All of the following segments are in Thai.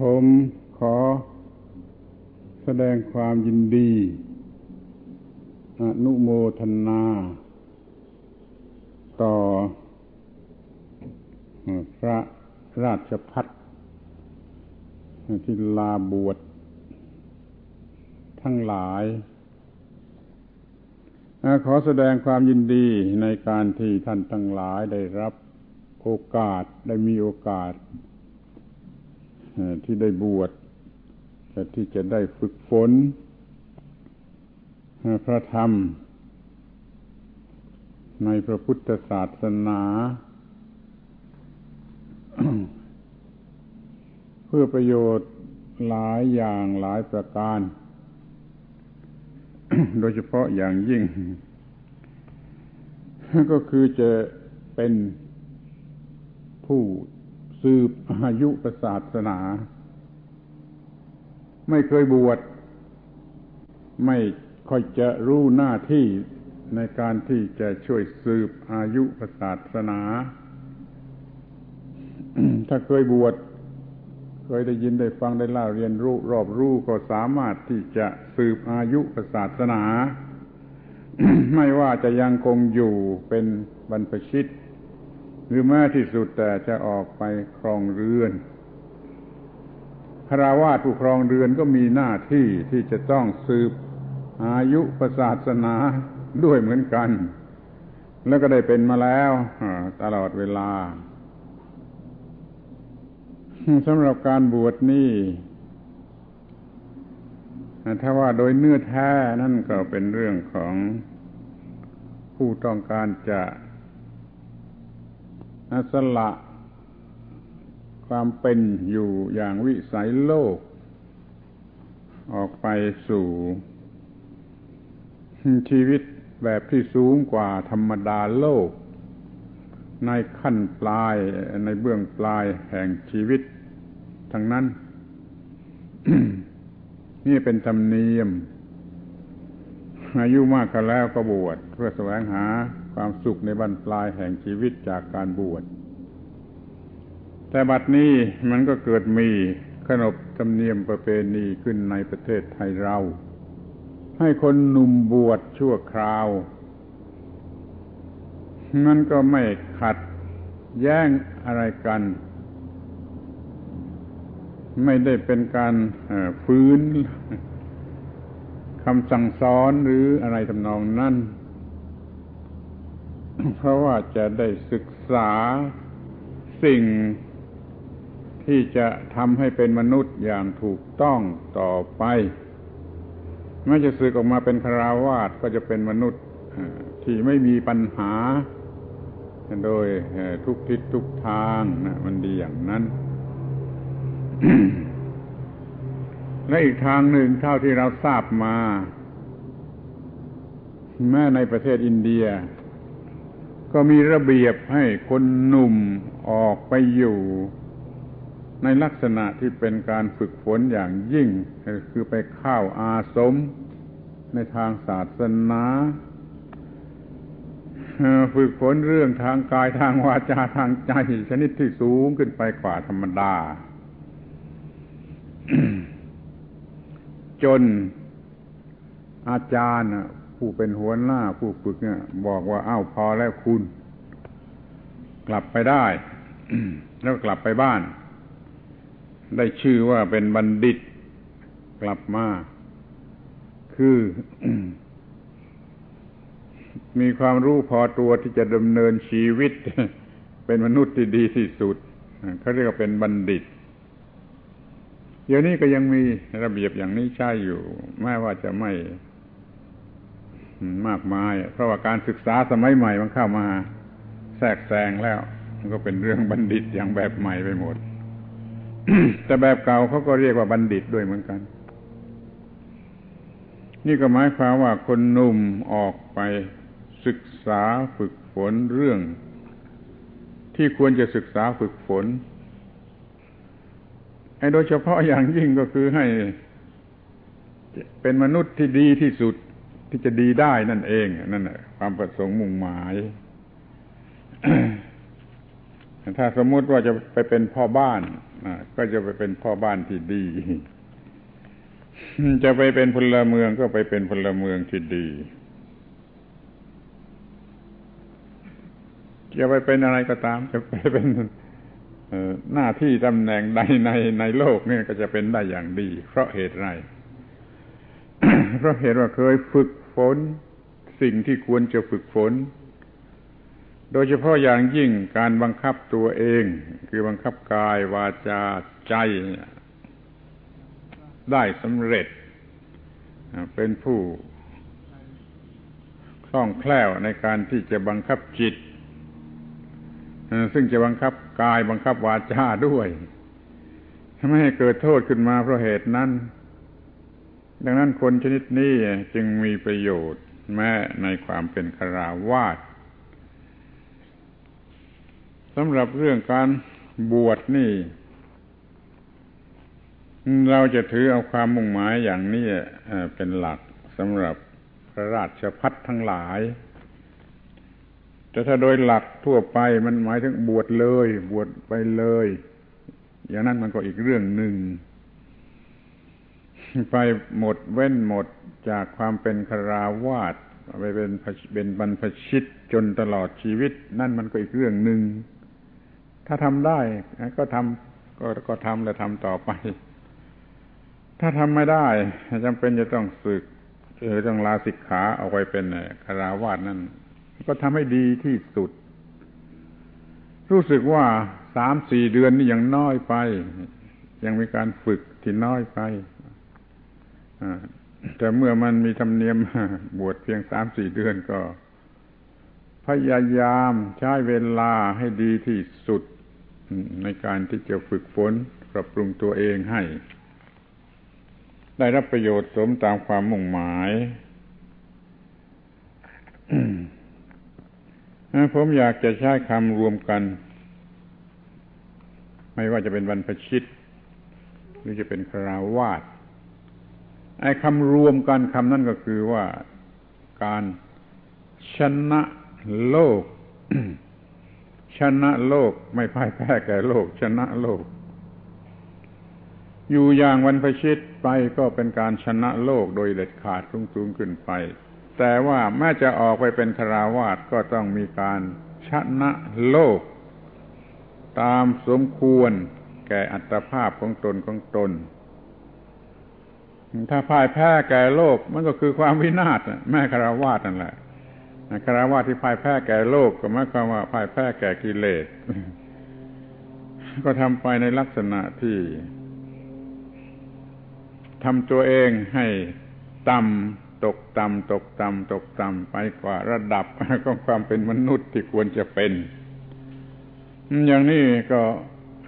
ผมขอแสดงความยินดี อนุโมทนา ต่อ พระราชพัฒที่ลาบวชทั้งหลาย ขอแสดงความยินดีในการที่ท่านทั้งหลายได้รับโอกาสได้มีโอกาส ที่ได้บวชแต่ที่จะได้ฝึกฝนพระธรรม ในพระพุทธศาสนา เพื่อประโยชน์หลายอย่างหลายประการ โดยเฉพาะอย่างยิ่ง ก็คือจะเป็นผู้ สืบอายุศาสนา ไม่เคยบวชไม่ค่อยจะรู้หน้าที่ในการที่จะช่วยสืบอายุศาสนา ถ้าเคยบวชเคยได้ยินได้ฟังได้เล่าเรียนรู้รอบรู้ก็สามารถที่จะสืบอายุศาสนา ไม่ว่าจะยังคงอยู่เป็นบรรพชิต หรือแม้ที่สุดแต่จะออกไปครองเรือนคราวาสผู้ครองเรือนก็มีหน้าที่ที่จะต้องสืบอายุประศาสนาด้วยเหมือนกัน แล้วก็ได้เป็นมาแล้วตลอดเวลาสำหรับการบวชนี่ถ้าว่าโดยเนื้อแท้นั่นก็เป็นเรื่องของผู้ต้องการจะ สละ ความเป็นอยู่อย่างวิสัยโลก ออกไปสู่ ชีวิตแบบที่สูงกว่าธรรมดาโลก ในขั้นปลายในเบื้องปลายแห่งชีวิต ทั้งนั้น นี่เป็นธรรมเนียม อายุมากกันแล้วก็บวชเพื่อแสวงหา ความสุขในบรรปลายแห่งชีวิตจากการบวช แต่บัดนี้มันก็เกิดมีขนบธรรมเนียมประเพณีขึ้นในประเทศไทยเรา ให้คนหนุ่มบวชชั่วคราว นั่นก็ไม่ขัดแย้งอะไรกัน ไม่ได้เป็นการฟื้นคำสั่งสอนหรืออะไรทำนองนั้น เพราะว่าจะได้ศึกษาสิ่งที่จะทำให้เป็นมนุษย์อย่างถูกต้องต่อไปไม่จะสึกออกมาเป็นคราวาสก็จะเป็นมนุษย์ที่ไม่มีปัญหา โดยทุกทิศทุกทางนะมันดีอย่างนั้น และอีกทางหนึ่งเท่าที่เราทราบมา แม้ในประเทศอินเดีย ก็มีระเบียบให้คนหนุ่มออกไปอยู่ ในลักษณะที่เป็นการฝึกฝนอย่างยิ่ง คือไปเข้าอาสม ในทางศาสนาฝึกฝนเรื่องทางกายทางวาจาทางใจ ชนิดที่สูงขึ้นไปกว่าธรรมดา จนอาจารย์ ผู้เป็นหัวหน้าผู้ฝึกเนี่ย บอกว่าอ้าวพอแล้วคุณ กลับไปได้ แล้วกลับไปบ้าน ได้ชื่อว่าเป็นบัณฑิต กลับมา คือ มีความรู้พอตัวที่จะดำเนินชีวิต เป็นมนุษย์ที่ดีที่สุดเขาเรียกว่าเป็นบัณฑิตเดี๋ยวนี้ก็ยังมีระเบียบอย่างนี้ใช่อยู่แม้ว่าจะไม่ มากมาย เพราะว่าการศึกษาสมัยใหม่มันเข้ามา แทรกแซงแล้ว มันก็เป็นเรื่องบัณฑิตอย่างแบบใหม่ไปหมด แต่แบบเก่าเขาก็เรียกว่าบัณฑิตด้วยเหมือนกัน นี่ก็หมายความว่าคนหนุ่มออกไปศึกษาฝึกฝนเรื่อง ที่ควรจะศึกษาฝึกฝนโดยเฉพาะอย่างยิ่งก็คือให้เป็นมนุษย์ที่ดีที่สุด ที่จะดีได้นั่นเองนั่นแหละความประสงค์มุ่งหมาย ถ้าสมมุติว่าจะไปเป็นพ่อบ้านก็จะไปเป็นพ่อบ้านที่ดี จะไปเป็นพลเมืองก็ไปเป็นพลเมืองที่ดี จะไปเป็นอะไรก็ตาม จะไปเป็นหน้าที่ตำแหน่งใดในในโลกนี่ก็จะเป็นได้อย่างดี เพราะเหตุไรเพราะเหตุว่าเคยฝึก ฝน สิ่งที่ควรจะฝึกฝน โดยเฉพาะอย่างยิ่งการบังคับตัวเอง คือบังคับกายวาจาใจ ได้สำเร็จ เป็นผู้คล่องแคล่วในการที่จะบังคับจิต ซึ่งจะบังคับกายบังคับวาจาด้วยไม่ให้เกิดโทษขึ้นมาเพราะเหตุนั้น ดังนั้นคนชนิดนี้จึงมีประโยชน์แม้ในความเป็นคราวาสสำหรับเรื่องการบวชนี่ เราจะถือเอาความมุ่งหมายอย่างนี้เป็นหลักสำหรับพระราชพัฒทั้งหลาย แต่ถ้าโดยหลักทั่วไปมันหมายถึงบวชเลย บวชไปเลย อย่างนั้นมันก็อีกเรื่องหนึ่ง ไปหมดเว้นหมดจากความเป็นคราวาสไปเป็นเป็นบรรพชิตจนตลอดชีวิต นั่นมันก็อีกเรื่องหนึ่งถ้าทำได้ก็ทำก็ก็ทำและทำต่อไป ถ้าทำไม่ได้จำเป็นจะต้องสึกเออต้องลาสิกขาเอาไว้เป็นคราวาสนั่นก็ทำให้ดีที่สุด รู้สึกว่าสามสี่เดือนนี่ยังน้อยไป ยังมีการฝึกที่น้อยไป แต่เมื่อมันมีธรรมเนียมบวชเพียงสามสี่เดือนก็ พยายามใช้เวลาให้ดีที่สุด ในการที่จะฝึกฝนปรับปรุงตัวเองให้ ได้รับประโยชน์สมตามความมุ่งหมายผมอยากจะใช้คำรวมกัน ไม่ว่าจะเป็นบรรพชิต หรือจะเป็นคราวาส ไอ้คำรวมกันคำนั้นก็คือว่าการชนะโลก ชนะโลกไม่พ่ายแพ้แก่โลก ชนะโลก อยู่อย่างวันพชิตไปก็เป็นการชนะโลกโดยเด็ดขาดสูงๆขึ้นไป แต่ว่าแม้จะออกไปเป็นคราวาสก็ต้องมีการชนะโลก ตามสมควรแก่อัตภาพของตนของตน ถ้าพ่ายแพ้แก่โลก มันก็คือความวินาศแม่คารวาสนั่นแหละคารวาสที่พ่ายแพ้แก่โลกก็หมายความว่าพ่ายแพ้แก่กิเลส ก็ทำไปในลักษณะที่ทำตัวเองให้ต่ำตกต่ำตกต่ำตกต่ำไปกว่าระดับของความเป็นมนุษย์ที่ควรจะเป็น อย่างนี้ก็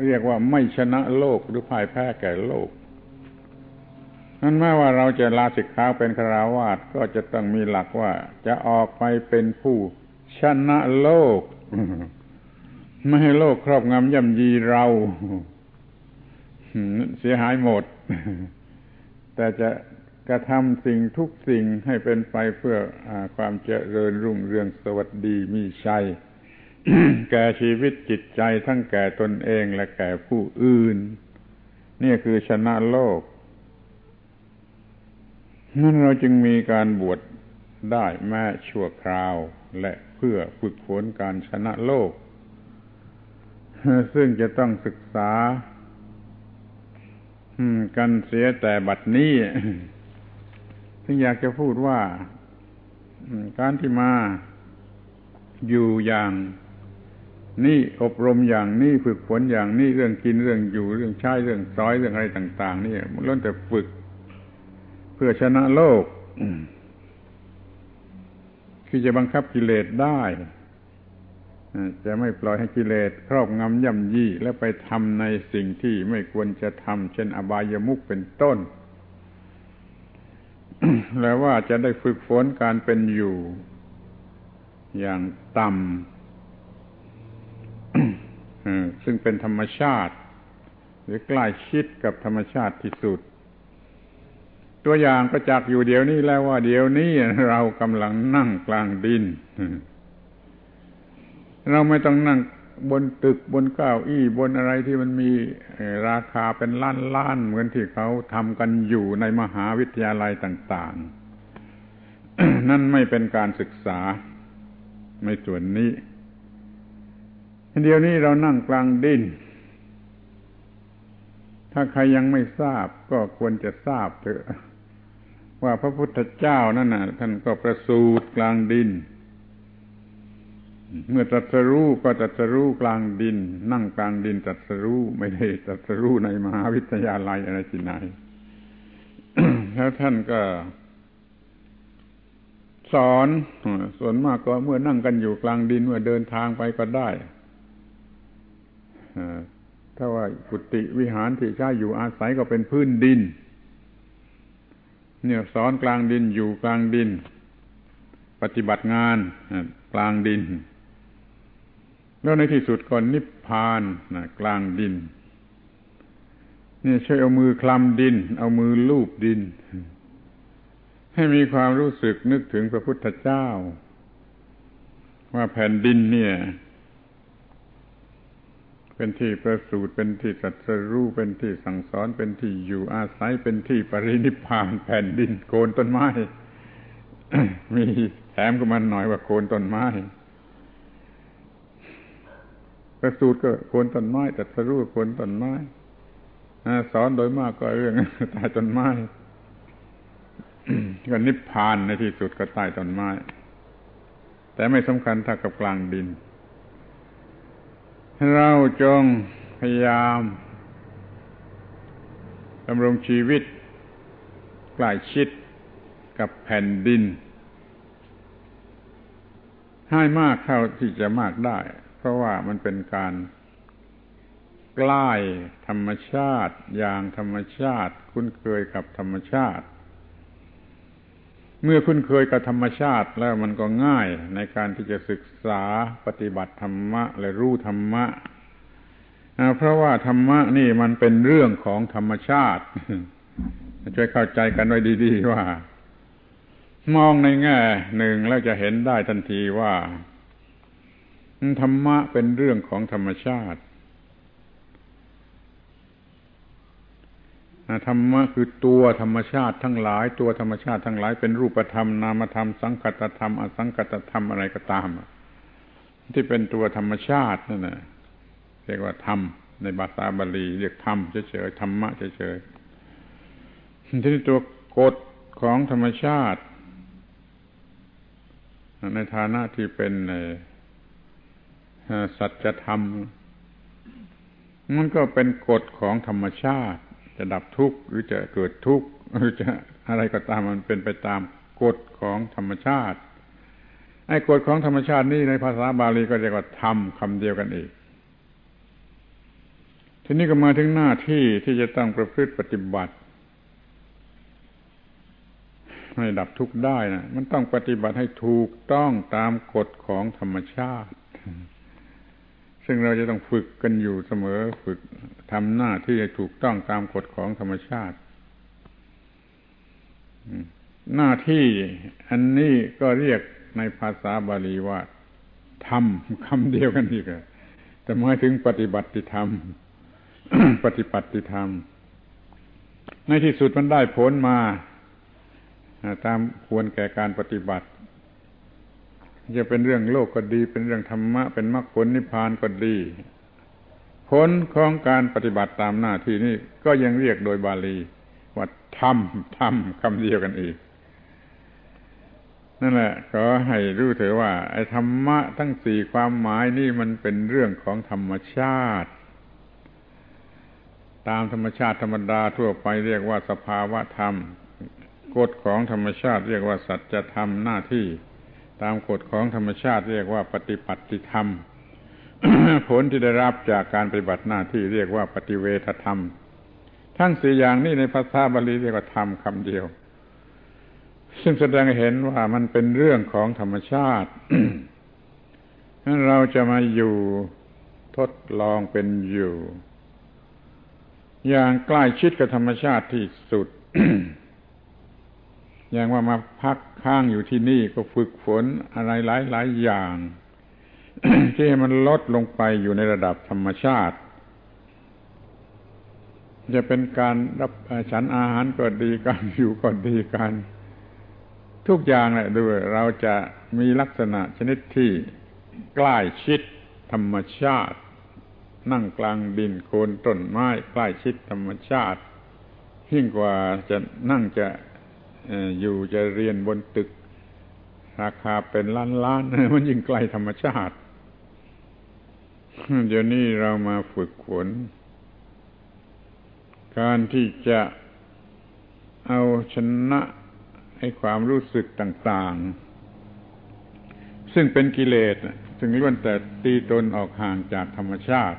เรียกว่าไม่ชนะโลกหรือพ่ายแพ้แก่โลก นั่นแม้ว่าเราจะลาสิกขาเป็นคราวาสก็จะต้องมีหลักว่า จะออกไปเป็นผู้ชนะโลก ไม่ให้โลกครอบงำย่ำยีเราเสียหายหมด แต่จะกระทำสิ่งทุกสิ่งให้เป็นไปเพื่ออความเจริญรุ่งเรืองสวัสดีมีชัย แก่ชีวิตจิตใจทั้งแก่ตนเองและแก่ผู้อื่น นี่คือชนะโลก นั่นเราจึงมีการบวชได้แม้ชั่วคราว และเพื่อฝึกฝนการชนะโลก ซึ่งจะต้องศึกษากันเสียแต่บัดนี้ึงอยากจะพูดว่าการที่มาอยู่อย่างนี่อบรมอย่างนี่ฝึกฝนอย่างนี่เรื่องกินเรื่องอยู่เรื่องใช้เรื่องซ้อยเรื่องอะไรต่าง ๆ นี่มันล้วนแต่ฝึก พื่อชนะโลก คือจะบังคับกิเลสได้จะไม่ปล่อยให้กิเลสครอบงำย่ำยี่และไปทำในสิ่งที่ไม่ควรจะทำเช่นอบายามุขเป็นต้น แล้วว่าจะได้ฝึกฝนการเป็นอยู่ อย่างต่ำซึ่งเป็นธรรมชาติ หรือใกล้ชิดกับธรรมชาติที่สุด ตัวอย่างประจักษ์อยู่เดี๋ยวนี้แล้วว่า เดี๋ยวนี้เรากำลังนั่งกลางดิน เราไม่ต้องนั่งบนตึกบนเก้าอี้บนอะไรที่มันมีราคาเป็นล้านล้านเหมือนที่เขาทำกันอยู่ในมหาวิทยาลัยต่าง ๆ นั่นไม่เป็นการศึกษาในส่วนนี้ เดี๋ยวนี้เรานั่งกลางดิน ถ้าใครยังไม่ทราบก็ควรจะทราบเถอะ ว่าพระพุทธเจ้านั่นน่ะ ท่านก็ประสูติกลางดิน เมื่อตรัสรู้ก็ตรัสรู้กลางดิน นั่งกลางดินตรัสรู้ไม่ได้ตรัสรู้ในมหาวิทยาลัยอะไรที่ไหนแล้วท่านก็ สอนส่วนมากก็เมื่อนั่งกันอยู่กลางดิน เมื่อเดินทางไปก็ได้ถ้าว่ากุฏิวิหารที่ใช้อยู่อาศัยก็เป็นพื้นดิน เนี่ยสอนกลางดินอยู่กลางดิน ปฏิบัติงานกลางดิน แล้วในที่สุดก็นิพพานนะกลางดินนี่ช่วยเอามือคลำดิน เอามือลูบดิน ให้มีความรู้สึกนึกถึงพระพุทธเจ้า ว่าแผ่นดินเนี่ย เป็นที่ประสูติเป็นที่ตรัสรู้เป็นที่สั่งสอนเป็นที่อยู่อาศัยเป็นที่ปรินิพานแผ่นดินโคนต้นไม้ มีแถมก็มันหน่อยว่าโคนต้นไม้ประสูติก็โคนต้นไม้ตรัสรู้โคนต้นไม้สอนโดยมากก็เรื่องใต้ต้นไม้ก็นิพพานในที่สุดก็ใต้ต้นไม้ แต่ไม่สำคัญเท่ากับกลางดิน เราจงพยายามดำรงชีวิตใกล้ชิดกับแผ่นดิน ให้มากเท่าที่จะมากได้ เพราะว่ามันเป็นการใกล้ธรรมชาติอย่างธรรมชาติ คุ้นเคยกับธรรมชาติ เมื่อคุ้นเคยกับธรรมชาติแล้วมันก็ง่ายในการที่จะศึกษาปฏิบัติธรรมะและรู้ธรรมะเพราะว่าธรรมะนี่มันเป็นเรื่องของธรรมชาติ ช่วยเข้าใจกันไว้ดีๆว่า มองในแง่หนึ่งแล้วจะเห็นได้ทันทีว่าธรรมะเป็นเรื่องของธรรมชาติ ธรรมะคือตัวธรรมชาติทั้งหลาย ตัวธรรมชาติทั้งหลายเป็นรูปธรรมนามธรรม สังกัตธรรม อสังกัตธรรมอะไรก็ตาม ที่เป็นตัวธรรมชาตินั่นแหะเรียกว่าธรรมในภาษาบาลีเรียกธรรมเฉยๆธรรมะเฉยๆที่ตัวกฎของธรรมชาติ ในฐานะที่เป็นสัจธรรมมันก็เป็นกฎของธรรมชาติ จะดับทุกข์หรือจะเกิดทุกข์หรือจะอะไรก็ตามมันเป็นไปตามกฎของธรรมชาติ ไอ้กฎของธรรมชาตินี่ในภาษาบาลีก็เรียกว่าธรรมคำเดียวกันอีก ทีนี้ก็มาถึงหน้าที่ที่จะต้องประพฤติปฏิบัติ ให้ดับทุกข์ได้นะมันต้องปฏิบัติให้ถูกต้องตามกฎของธรรมชาติ ซึ่งเราจะต้องฝึกกันอยู่เสมอฝึกทำหน้าที่ให้ถูกต้องตามกฎของธรรมชาติหน้าที่อันนี้ก็เรียกในภาษาบาลีว่าทำคำเดียวกันอีกแต่หมายถึงปฏิบัติธรรม ปฏิปัติธรรม ในที่สุดมันได้ผลมา ตามควรแก่การปฏิบัติ จะเป็นเรื่องโลกก็ดี เป็นเรื่องธรรมะ เป็นมรรคผลนิพพานก็ดี ผลของการปฏิบัติตามหน้าที่นี้ก็ยังเรียกโดยบาลี ว่าธรรมธรรมคำเดียวกันอีก นั่นแหละขอให้รู้เถอะว่า ไอ้ธรรมะทั้งสี่ความหมายนี่มันเป็นเรื่องของธรรมชาติ ตามธรรมชาติธรรมดาทั่วไปเรียกว่าสภาวะธรรมกฎของธรรมชาติเรียกว่าสัจธรรมหน้าที่ ตามกฎของธรรมชาติเรียกว่าปฏิปัติธรรม ผลที่ได้รับจากการปฏิบัติหน้าที่เรียกว่าปฏิเวทธรรม ทั้งสี่อย่างนี้ในภาษาบาลีเรียกว่าธรรมคำเดียว ซึ่งแสดงเห็นว่ามันเป็นเรื่องของธรรมชาตินั้นเราจะมาอยู่ทดลองเป็นอยู่ อย่างใกล้ชิดกับธรรมชาติที่สุด อย่างว่ามาพักค้างอยู่ที่นี่ก็ฝึกฝนอะไรหลายหลายอย่าง ที่มันลดลงไปอยู่ในระดับธรรมชาติ จะเป็นการรับฉันอาหารก็ดีการอยู่ก็ดีการทุกอย่างแหละด้วยเราจะมีลักษณะชนิดที่ใกล้ชิดธรรมชาติ นั่งกลางดินโคนต้นไม้ใกล้ชิดธรรมชาติยิ่งกว่าจะนั่งจะ อยู่จะเรียนบนตึก ราคาเป็นล้านล้านมันยิ่งใกลธรรมชาติ เดี๋ยวนี้เรามาฝึกฝนการที่จะเอาชนะให้ความรู้สึกต่างๆ ซึ่งเป็นกิเลสถึงล้วนแต่ตีตนออกห่างจากธรรมชาติ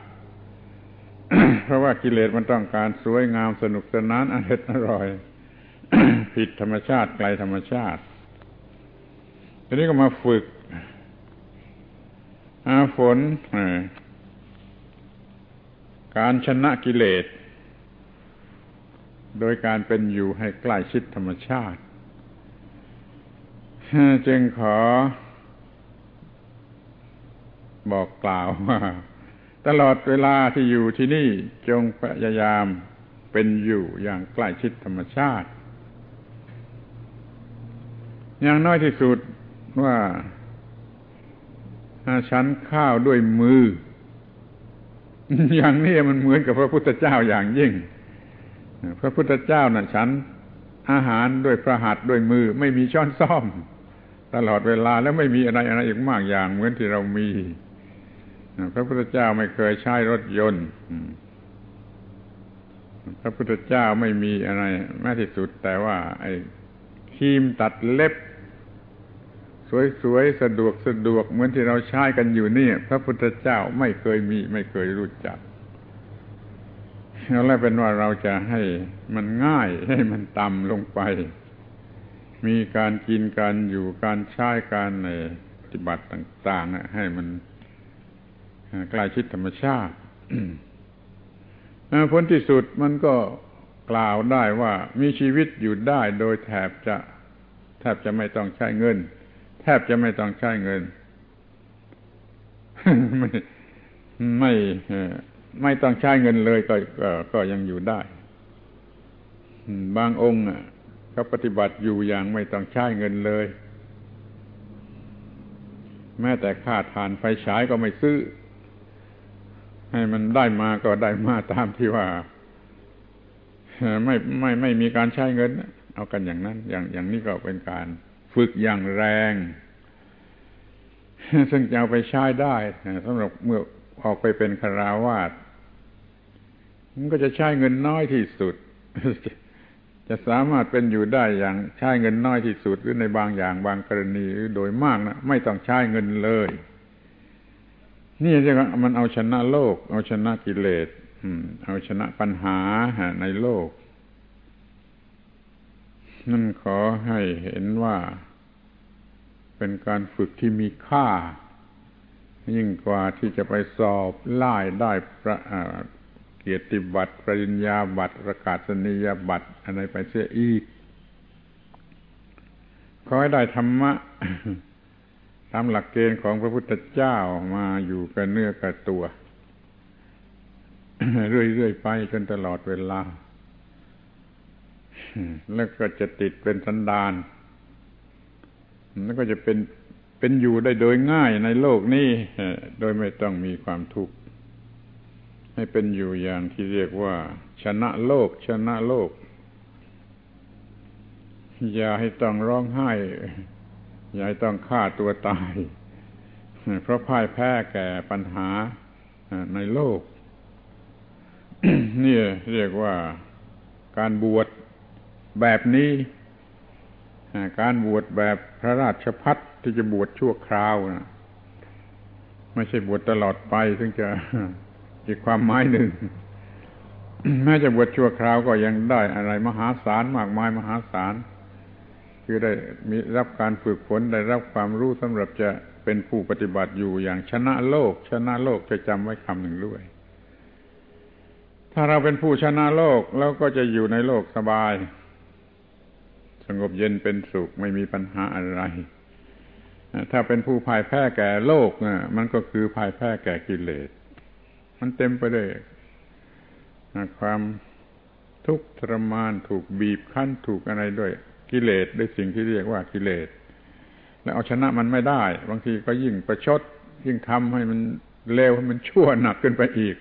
เพราะว่ากิเลสมันต้องการสวยงามสนุกสนานอร่อยอร่อย ผิดธรรมชาติไกลธรรมชาติ ทีนี้ก็มาฝึกอาฝนการชนะกิเลส โดยการเป็นอยู่ให้ใกล้ชิดธรรมชาติ จึงขอ บอกกล่าวว่าตลอดเวลาที่อยู่ที่นี่จงพยายามเป็นอยู่อย่างใกล้ชิดธรรมชาติ อย่างน้อยที่สุดว่าฉันข้าวด้วยมือ อย่างนี้มันเหมือนกับพระพุทธเจ้าอย่างยิ่ง พระพุทธเจ้านะ่ะ ฉันอาหารด้วยพระหัตถ์ด้วยมือ ไม่มีช้อนซ่อม ตลอดเวลาแล้วไม่มีอะไรอะไรอีกมากอย่าง เหมือนที่เรามี พระพุทธเจ้าไม่เคยใช้รถยนต์พระพุทธเจ้าไม่มีอะไรแม้ที่สุด แต่ว่า ไอ้ครีมตัดเล็บ สวยๆสะดวกสะดวกเหมือนที่เราใช้กันอยู่นี่พระพุทธเจ้าไม่เคยมี ไม่เคยรู้จักแล้วเป็นว่าเราจะให้มันง่ายให้มันต่ำลงไป มีการกินการอยู่การใช้การในปฏิบัติต่างๆให้มันใกล้ชิดธรรมชาติผลที่สุดมันก็กล่าวได้ว่ามีชีวิตอยู่ได้โดยแทบจะแทบจะไม่ต้องใช้เงิน แทบจะไม่ต้องใช้เงิน ไม่ไม่ไม่ต้องใช้เงินเลยก็ก็ก็ยังอยู่ได้ บางองค์เขาปฏิบัติอยู่อย่างไม่ต้องใช้เงินเลย แม้แต่ค่าทานไฟฉายก็ไม่ซื้อ ให้มันได้มาก็ได้มาตามที่ว่าไม่ไม่ไม่มีการใช้เงิน เอากันอย่างนั้น อย่างอย่างนี้ก็เป็นการ ฝึกอย่างแรง ซึ่งจะเอาไปใช้ได้สำหรับเมื่อออกไปเป็นคาราวาสมันก็จะใช้เงินน้อยที่สุด จะสามารถเป็นอยู่ได้อย่างใช้เงินน้อยที่สุดหรือในบางอย่างบางกรณีหรือโดยมากนะไม่ต้องใช้เงินเลย นี่จะมันเอาชนะโลก เอาชนะกิเลสเอาชนะปัญหาในโลก นั่นขอให้เห็นว่า เป็นการฝึกที่มีค่า ยิ่งกว่าที่จะไปสอบไล่ได้ประเกียรติบัตรปริญญาบัตรประกาศนียบัตรอะไรไปเสียอีก ขอให้ได้ธรรมะตามหลักเกณฑ์ของพระพุทธเจ้ามาอยู่กับเนื้อกับตัว เรื่อยๆไปจนตลอดเวลา แล้วก็จะติดเป็นสันดานแล้วก็จะเป็นเป็นอยู่ได้โดยง่ายในโลกนี้โดยไม่ต้องมีความทุกข์ให้เป็นอยู่อย่างที่เรียกว่า ชนะโลก ชนะโลก อย่าให้ต้องร้องไห้ อย่าให้ต้องฆ่าตัวตาย เพราะพ่ายแพ้แก่ปัญหาในโลกนี่เรียกว่าการบวช แบบนี้การบวชแบบพระราชพัฒที่จะบวชชั่วคราวนะไม่ใช่บวชตลอดไป ซึ่งจะอีกความหมายหนึ่งแม้จะบวชชั่วคราวก็ยังได้อะไรมหาศาลมากมายมหาศาลคือได้มีรับการฝึกฝนได้รับความรู้สำหรับจะเป็นผู้ปฏิบัติอยู่อย่างชนะโลก ชนะโลกจะจำไว้คำหนึ่งด้วย ถ้าเราเป็นผู้ชนะโลกเราก็จะอยู่ในโลกสบาย สงบเย็นเป็นสุขไม่มีปัญหาอะไร ถ้าเป็นผู้พ่ายแพ้แก่โลกมันก็คือพ่ายแพ้แก่กิเลส มันเต็มไปด้วยความทุกข์ทรมานถูกบีบคั้นถูกอะไรด้วยกิเลสด้วยสิ่งที่เรียกว่ากิเลส แล้วเอาชนะมันไม่ได้ บางทีก็ยิ่งประชด ยิ่งทำให้มันเลวให้มันชั่วหนักขึ้นไปอีก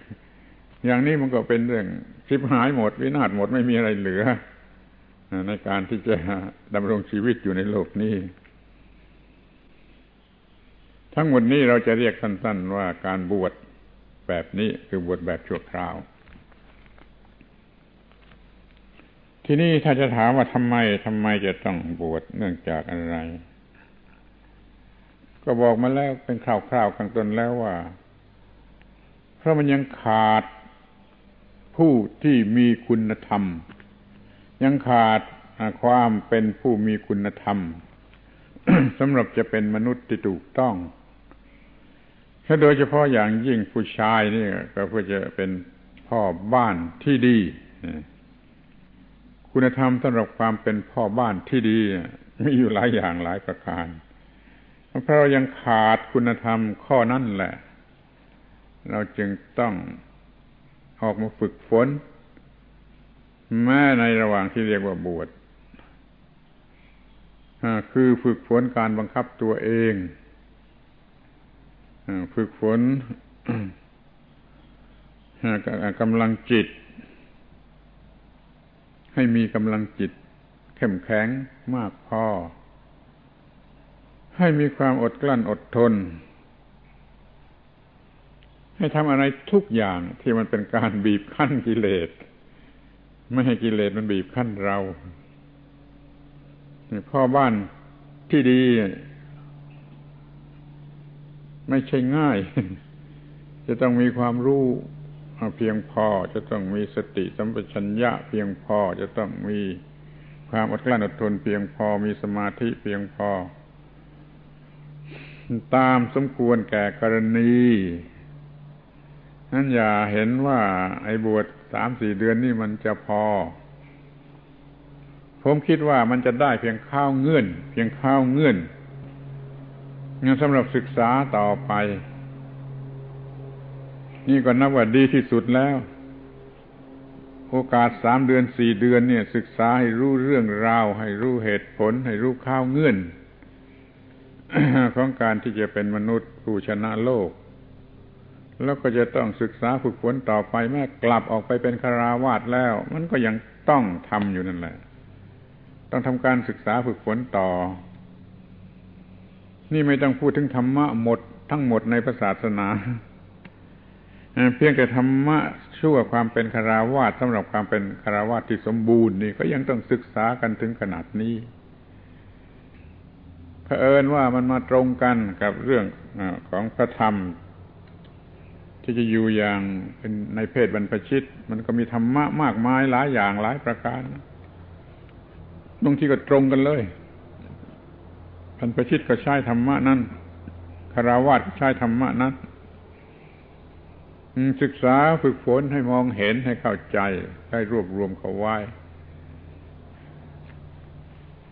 อย่างนี้มันก็เป็นเรื่องชิบหายหมด วินาศหมดไม่มีอะไรเหลือ ในการที่จะดำรงชีวิตอยู่ในโลกนี้ ทั้งหมดนี้เราจะเรียกสั้น ๆ ว่าการบวชแบบนี้คือบวชแบบชั่วคราว ทีนี้ถ้าจะถามว่าทำไมทำไมจะต้องบวชเนื่องจากอะไร ก็บอกมาแล้วเป็นคร่าวๆข้างต้นแล้วว่า เพราะมันยังขาดผู้ที่มีคุณธรรม ยังขาดความเป็นผู้มีคุณธรรมสำหรับจะเป็นมนุษย์ที่ถูกต้องถ้าโดยเฉพาะอย่างยิ่งผู้ชายนี่ก็เพื่อจะเป็นพ่อบ้านที่ดี คุณธรรมสำหรับความเป็นพ่อบ้านที่ดีมีอยู่หลายอย่างหลายประการ เพราะเรายังขาดคุณธรรมข้อนั้นแหละ เราจึงต้องออกมาฝึกฝน แม้ในระหว่างที่เรียกว่าบวชคือฝึกฝนการบังคับตัวเองฝึกฝนกำลังจิต ให้มีกำลังจิต เข้มแข็งมากพอ ให้มีความอดกลั้นอดทน ให้ทำอะไรทุกอย่างที่มันเป็นการบีบคั้นกิเลส ไม่ให้กิเลสมันบีบคั้นเราพ่อบ้านที่ดี ไม่ใช่ง่าย จะต้องมีความรู้เพียงพอ จะต้องมีสติสัมปชัญญะเพียงพอ จะต้องมีความอดกลั้นอดทนเพียงพอ มีสมาธิเพียงพอ ตามสมควรแก่กรณี นั้นอย่าเห็นว่าไอ้บวชสามสี่เดือนนี่มันจะพอ ผมคิดว่ามันจะได้เพียงข้าวเงื่อน เพียงข้าวเงื่อนงั้นสำหรับศึกษาต่อไป นี่ก็นับว่าดีที่สุดแล้ว โอกาสสามเดือนสี่เดือนเนี่ย ศึกษาให้รู้เรื่องราว ให้รู้เหตุผล ให้รู้ข้าวเงื่อน ของการที่จะเป็นมนุษย์ผู้ชนะโลก แล้วก็จะต้องศึกษาฝึกฝนต่อไปแม้กลับออกไปเป็นคาราวาสแล้ว มันก็ยังต้องทำอยู่นั่นแหละ ต้องทำการศึกษาฝึกฝนต่อ นี่ไม่ต้องพูดถึงธรรมะหมดทั้งหมดในศาสนาเพียงแต่ธรรมะชั่วความเป็นคาราวาสสำหรับความเป็นคาราวาสที่สมบูรณ์นี่ก็ยังต้องศึกษากันถึงขนาดนี้เผอิญว่ามันมาตรงกันกับเรื่องของพระธรรม ที่จะอยู่อย่างเป็นในเพศบรรพชิต มันก็มีธรรมะมากมายหลายอย่างหลายประการบางทีก็ตรงกันเลยบรรพชิตก็ใช้ธรรมะนั้นคาราวาสก็ใช้ธรรมะนั้นศึกษาฝึกฝนให้มองเห็นให้เข้าใจให้รวบรวมเขาไว้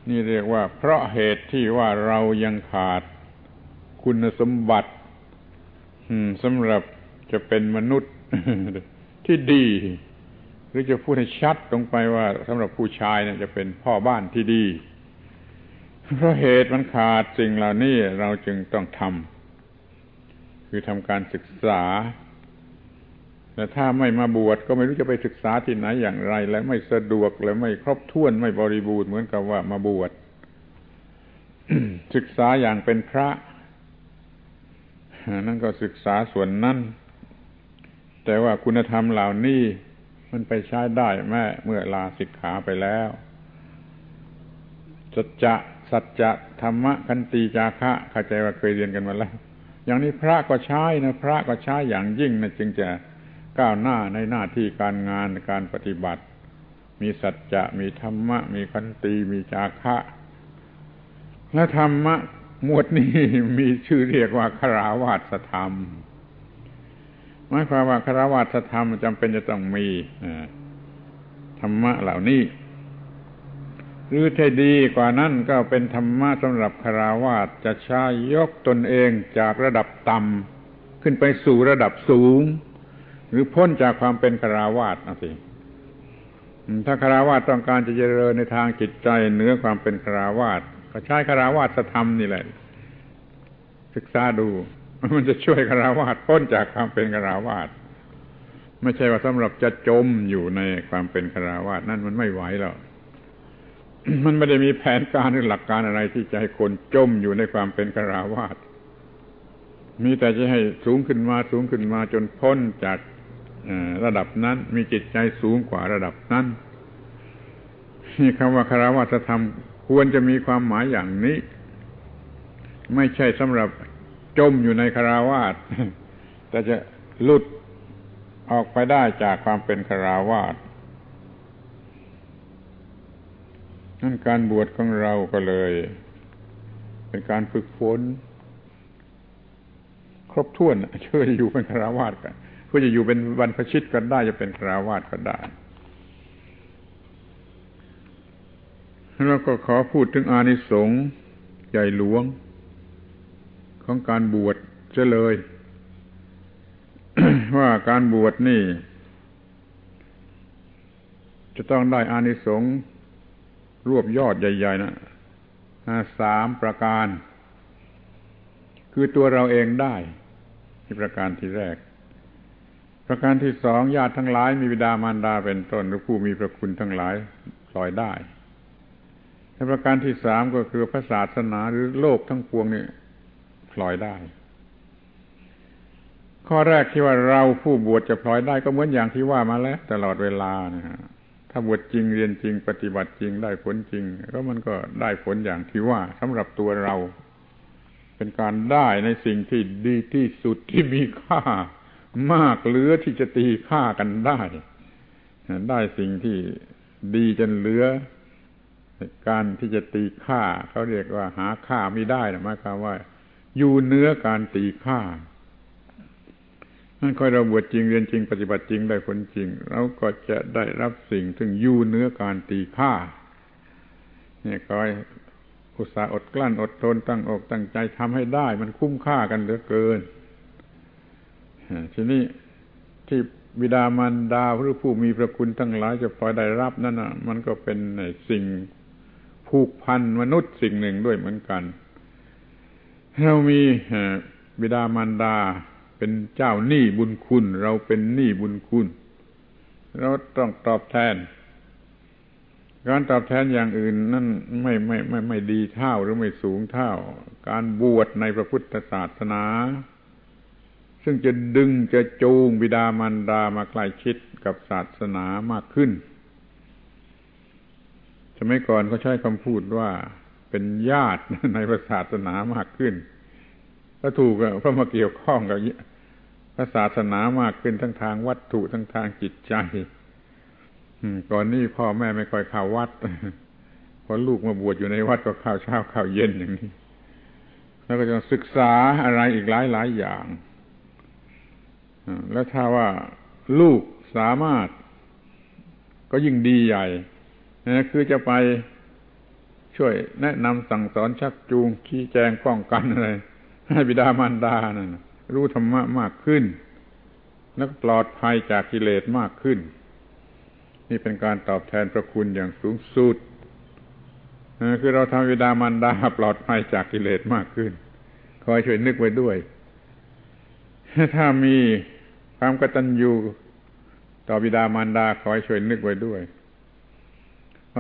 นี่เรียกว่า เพราะเหตุที่ว่าเรายังขาดคุณสมบัติสำหรับ จะเป็นมนุษย์ที่ดี หรือจะพูดให้ชัดตรงไปว่าสำหรับผู้ชายเนี่ยจะเป็นพ่อบ้านที่ดี เพราะเหตุมันขาดสิ่งเหล่านี้เราจึงต้องทำคือทำการศึกษาแต่ถ้าไม่มาบวชก็ไม่รู้จะไปศึกษาที่ไหนอย่างไร และไม่สะดวกและไม่ครบถ้วนไม่บริบูรณ์เหมือนกับว่ามาบวชศึกษาอย่างเป็นพระนั่นก็ศึกษาส่วนนั้น แต่ว่าคุณธรรมเหล่านี้มันไปใช้ได้แม่เมื่อลาสิกขาไปแล้วสัจจะสัจจะธรรมะคันติจาคะเข้าใจว่าเคยเรียนกันมาแล้ว อย่างนี้พระก็ใช้นะพระก็ใช้อย่างยิ่งนะจึงจะก้าวหน้าในหน้าที่การงานการปฏิบัติ มีสัจจะมีธรรมะ มีคันตีมีจาคะและธรรมะหมวดนี้มีชื่อเรียกว่าคราวาสธรรม หมายความว่าคาราวาสธรรมจำเป็นจะต้องมีธรรมะเหล่านี้ หรือถ้าดีกว่านั้นก็เป็นธรรมะสำหรับคาราวาจะใช้ยกตนเองจากระดับต่ำขึ้นไปสู่ระดับสูง หรือพ้นจากความเป็นคาราวาสนะสิถ้าคาราวาต้องการจะเจริญในทางจิตใจเหนือความเป็นคาราวาสก็ใช้คาราวาสธรรมนี่แหละ ศึกษาดู มันจะช่วยคาราวาสพ้นจากความเป็นคาราวาสไม่ใช่ว่าสำหรับจะจมอยู่ในความเป็นคาราวาสนั่นมันไม่ไหวแล้วมันไม่ได้มีแผนการหรือหลักการอะไรที่จะให้คนจมอยู่ในความเป็นคาราวาสมีแต่จะให้สูงขึ้นมาสูงขึ้นมาจนพ้นจากระดับนั้น มีจิตใจสูงกว่าระดับนั้นนี่คำว่าคารวะธรรม ควรจะมีความหมายอย่างนี้ ไม่ใช่สำหรับ จมอยู่ในคาราวาสแต่จะหลุดออกไปได้จากความเป็นคาราวาสนั่นการบวชของเราก็เลย เป็นการฝึกฝนครบถ้วนเชื่อจะอยู่เป็นคาราวาสกันเพื่อจะอยู่เป็นวันพชิตกันได้จะเป็นคราวาสก็ได้แล้วก็ขอพูดถึงอานิสงส์ใหญ่หลวง ของการบวชเะเลย ว่าการบวชนี่ จะต้องได้อานิสงส์รวบยอดใหญ่ ๆ นะสามประการ คือตัวเราเองได้ที่ประการที่แรก ประการที่สองญาติทั้งหลาย มีบิดามารดาเป็นต้นหรือผู้มีพระคุณทั้งหลายปล่อยได้และประการที่สามก็คือพระศาสนาหรือโลกทั้งปวงนี่ ปล่อยได้ ข้อแรกที่ว่าเราผู้บวชจะปล่อยได้ก็เหมือนอย่างที่ว่ามาแล้ว ตลอดเวลานะฮะถ้าบวชจริงเรียนจริง ปฏิบัติจริงได้ผลจริง ก็มันก็ได้ผลอย่างที่ว่าสำหรับตัวเรา เป็นการได้ในสิ่งที่ดีที่สุดที่มีค่า มากเหลือที่จะตีค่ากันได้ ได้สิ่งที่ดีจนเหลือ การที่จะตีค่าเขาเรียกว่าหาค่าไม่ได้นะหมายความว่า อยู่เนื้อการตีค่านั่นค่อยเราบวชจริงเรียนจริง ปฏิบัติจริงได้ผลจริงเราก็จะได้รับสิ่งถึงอยู่เนื้อการตีค่า เนี่ยคอยอุตสาห์อดกลั้นอดทนตั้งอกตั้งใจทำให้ได้ มันคุ้มค่ากันเหลือเกินทีนี้ที่บิดามารดาหรือผู้มีพระคุณทั้งหลายจะพอได้รับนั่นนะมันก็เป็นสิ่งผูกพันมนุษย์สิ่งหนึ่งด้วยเหมือนกัน เรามีบิดามารดาเป็นเจ้าหนี้บุญคุณ เราเป็นหนี้บุญคุณ เราต้องตอบแทน การตอบแทนอย่างอื่นนั่นไม่ไม่ไม่ไม่ดีเท่าหรือไม่สูงเท่า การบวชในพระพุทธศาสนา ซึ่งจะดึงจะจูงบิดามารดามาใกล้ชิดกับศาสนามากขึ้นสมัยก่อนเขาใช้คำพูดว่า เป็นญาติในศาสนามากขึ้นก็ถูกเพราะมาเกี่ยวข้องกับพระศาสนามากขึ้นทั้งทางวัตถุทั้งทางจิตใจก่อนนี้พ่อแม่ไม่ค่อยเข้าวัดพอลูกมาบวชอยู่ในวัดก็ข้าวเช้าข้าวเย็นอย่างนี้แล้วก็จะศึกษาอะไรอีกหลายหลายอย่างแล้วถ้าว่าลูกสามารถก็ยิ่งดีใหญ่คือจะไป ช่วยแนะนำสั่งสอนชักจูงชี้แจงป้องกันอะไรให้บิดามารดานะ่ะรู้ธรรมะมากขึ้น แล้วปลอดภัยจากกิเลสมากขึ้น นี่เป็นการตอบแทนพระคุณอย่างสูงสุดคือเราทำวิดามารดาปลอดภัยจากกิเลสมากขึ้น คอยช่วยนึกไว้ด้วย ถ้ามีความกตัญญูต่อบิดามารดาขอให้ช่วยนึกไว้ด้วย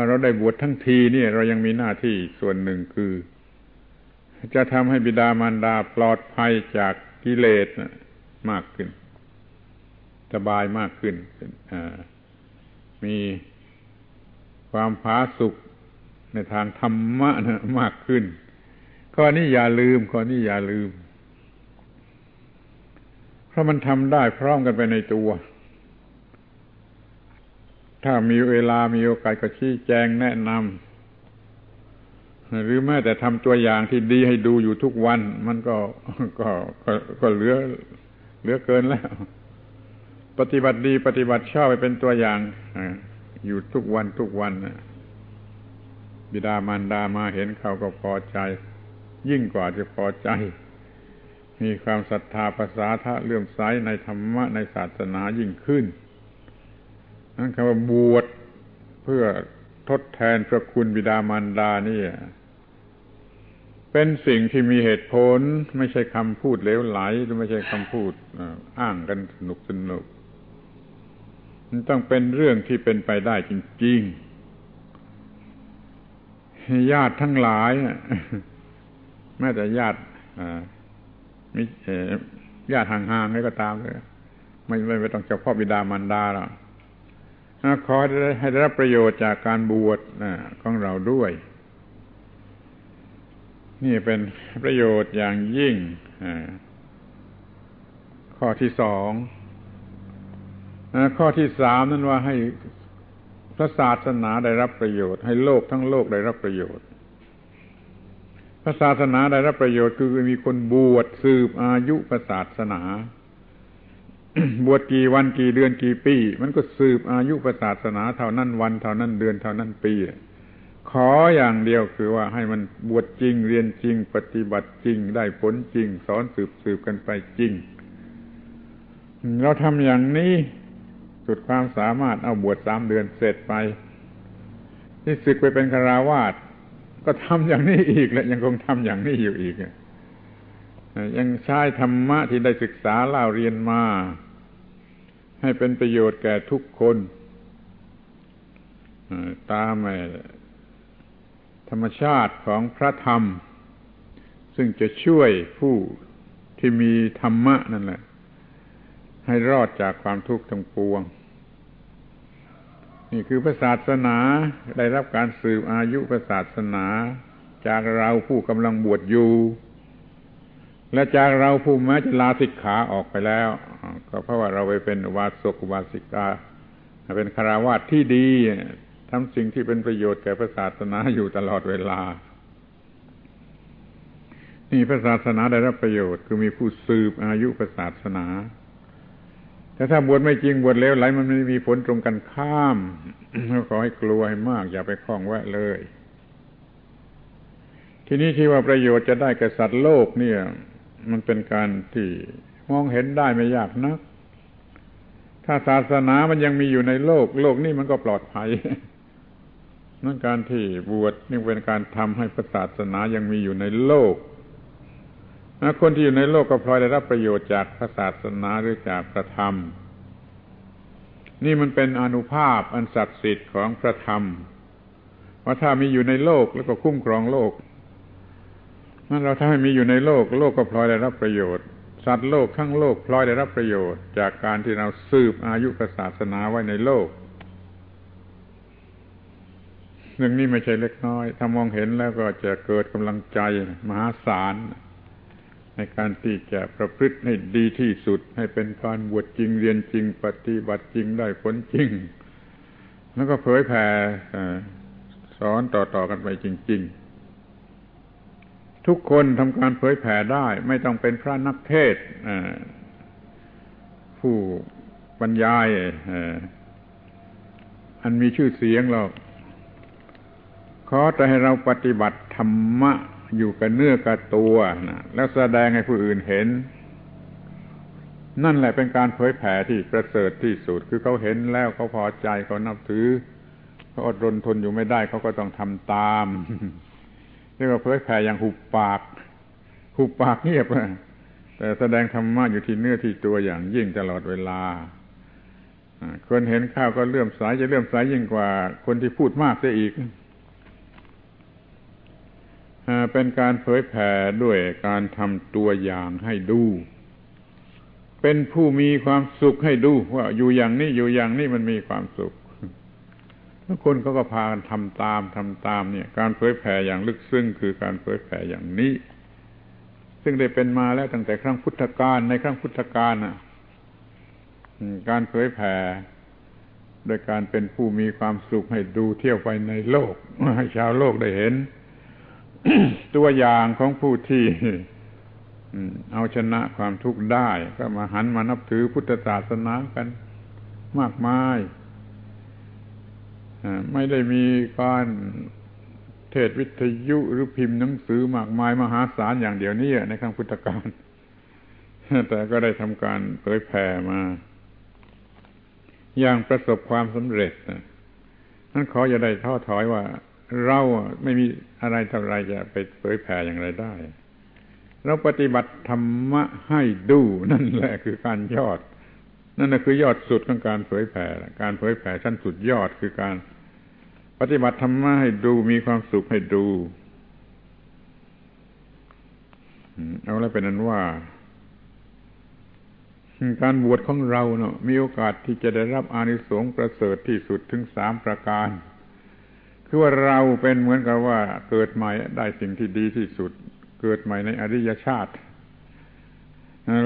เราได้บวชทั้งทีนี่เรายังมีหน้าที่ส่วนหนึ่งคือ จะทำให้บิดามารดาปลอดภัยจากกิเลสมากขึ้น สบายมากขึ้นมีความผาสุกในทางธรรมะนะมากขึ้น ข้อนี้อย่าลืม ข้อนี้อย่าลืม เพราะมันทำได้พร้อมกันไปในตัว ถ้ามีเวลามีโอกาสก็ชี้แจงแนะนำหรือแม้แต่ทำตัวอย่างที่ดีให้ดูอยู่ทุกวัน มันก็ก็ก็ก็เหลือเหลือเกินแล้ว ปฏิบัติดีปฏิบัติชอบไปเป็นตัวอย่างอยู่ทุกวันทุกวันบิดามารดามาเห็นเขาก็พอใจ ยิ่งกว่าจะพอใจ มีความศรัทธาภาษาทะเลื่อมใสในธรรมะในศาสนายิ่งขึ้น นั่นคำว่าบวชเพื่อทดแทนพระคุณบิดามารดานี่เป็นสิ่งที่มีเหตุผล ไม่ใช่คำพูดเลวไหลหรือไม่ใช่คำพูดอ้างกันสนุกสนุกมันต้องเป็นเรื่องที่เป็นไปได้จริง ๆ ญาติทั้งหลายแม้แต่ญาติมิญาติห่างๆให้ก็ตามเลยไม่ไม่ต้องเฉพาะบิดามารดาหรอก ขอให้ได้รับประโยชน์จากการบวชของเราด้วย นี่เป็นประโยชน์อย่างยิ่งข้อที่สองข้อที่สามนั้นว่าให้พระศาสนาได้รับประโยชน์ ให้โลกทั้งโลกได้รับประโยชน์ พระศาสนาได้รับประโยชน์คือมีคนบวชสืบอายุพระศาสนา บวชกี่วันกี่เดือนกี่ปี มันก็สืบอายุพระศาสนาเท่านั้นวันเท่านั้นเดือนเท่านั้นปี ขออย่างเดียวคือว่าให้มันบวชจริงเรียนจริง ปฏิบัติจริง ได้ผลจริง สอนสืบสืบกันไปจริง เราทำอย่างนี้สุดความสามารถเอาบวชสามเดือนเสร็จไป ที่ศึกไปเป็นคาราวาสก็ทำอย่างนี้อีกและยังคงทำอย่างนี้อยู่อีก ยังใช้ธรรมะที่ได้ศึกษาเล่าเรียนมา ให้เป็นประโยชน์แก่ทุกคน ตามธรรมชาติของพระธรรม ซึ่งจะช่วยผู้ที่มีธรรมะนั่นแหละ ให้รอดจากความทุกข์ทั้งปวง นี่คือพระศาสนาได้รับการสืบอายุพระศาสนา จากเราผู้กำลังบวชอยู่ และจากเราผู้แม้จะลาสิกขาออกไปแล้ว ก็เพราะว่าเราไปเป็นวาสกวาสิกาเป็นคาราวาสที่ดีทำสิ่งที่เป็นประโยชน์แก่พระศาสนาอยู่ตลอดเวลา นี่พระศาสนาได้รับประโยชน์คือมีผู้สืบอายุพระศาสนา แต่ถ้าบวชไม่จริงบวชเลวไหลมันไม่มีผลตรงกันข้ามขอให้กลัวให้มาก อย่าไปคล้องแวะเลย ทีนี้ที่ว่าประโยชน์จะได้แก่สัตว์โลกเนี่ย มันเป็นการที่มองเห็นได้ไม่ยากนัก ถ้าศาสนามันยังมีอยู่ในโลก โลกนี่มันก็ปลอดภัยนั่นการที่บวชนี่เป็นการทำให้ศาสนายังมีอยู่ในโลกคนที่อยู่ในโลกก็พลอยได้รับประโยชน์จากศาสนาหรือจากพระธรรม นี่มันเป็นอนุภาพอันศักดิ์สิทธิ์ของพระธรรมว่าถ้ามีอยู่ในโลกแล้วก็คุ้มครองโลก นั่นเราถ้าให้มีอยู่ในโลกโลกก็พลอยได้รับประโยชน์ สัตว์โลกทั้งโลกพลอยได้รับประโยชน์ จากการที่เราสืบอายุศาสนาไว้ในโลกเรื่องนี้ไม่ใช่เล็กน้อย ถ้ามองเห็นแล้วก็จะเกิดกำลังใจมหาศาล ในการที่จะประพฤติให้ดีที่สุด ให้เป็นการบวชจริงเรียนจริง ปฏิบัติจริงได้ผลจริง แล้วก็เผยแผ่สอนต่อๆกันไปจริง ๆ ทุกคนทำการเผยแผ่ได้ ไม่ต้องเป็นพระนักเทศผู้บรรยายอันมีชื่อเสียงหรอกขอแต่ให้เราปฏิบัติธรรมะอยู่กับเนื้อกับตัวนะแล้วแสดงให้ผู้อื่นเห็น นั่นแหละเป็นการเผยแผ่ที่ประเสริฐที่สุด คือเขาเห็นแล้วเขาพอใจเขานับถือเขาอดรนทนอยู่ไม่ได้เขาก็ต้องทำตาม เรียกว่าเผยแผ่อย่างหุบปาก หุบปากเงียบแต่แสดงธรรมะอยู่ที่เนื้อที่ตัวอย่างยิ่งตลอดเวลาคนเห็นข้าวก็เลื่อมสายจะเลื่อมสายยิ่งกว่า คนที่พูดมากเสียอีกเป็นการเผยแผ่ด้วยการทำตัวอย่างให้ดู เป็นผู้มีความสุขให้ดูว่าอยู่อย่างนี้อยู่อย่างนี้มันมีความสุข ทุกคนเขาก็พากันทำตามทำตามเนี่ย การเผยแผ่อย่างลึกซึ้งคือการเผยแผ่อย่างนี้ ซึ่งได้เป็นมาแล้วตั้งแต่ครั้งพุทธกาลในครั้งพุทธกาลน่ะการเผยแผ่โดยการเป็นผู้มีความสุขให้ดูเที่ยวไปในโลกให้ชาวโลกได้เห็น ตัวอย่างของผู้ที่เอาชนะความทุกข์ได้ ก็มาหันมานับถือพุทธศาสนากันมากมาย ไม่ได้มีการเทศวิทยุหรือพิมพ์หนังสือมากมายมหาศาลอย่างเดียวนี้ในครั้งพุทธกาลแต่ก็ได้ทำการเผยแผ่มา อย่างประสบความสำเร็จนั้นขออย่าได้ท้อถอยว่า เราไม่มีอะไรเท่าไรจะไปเผยแผ่อย่างไรได้ เราปฏิบัติธรรมะให้ดูนั่นแหละคือการยอด นั่นคือยอดสุดของการเผยแผ่ การเผยแผ่ชั้นสุดยอดคือการ ปฏิบัติธรรมะให้ดูมีความสุขให้ดูเอาแล้วเป็นนั้นว่าการบวชของเราเนาะมีโอกาสที่จะได้รับอานิสงส์ประเสริฐที่สุดถึงสามประการ คือว่าเราเป็นเหมือนกับว่าเกิดใหม่ได้สิ่งที่ดีที่สุด เกิดใหม่ในอริยชาติ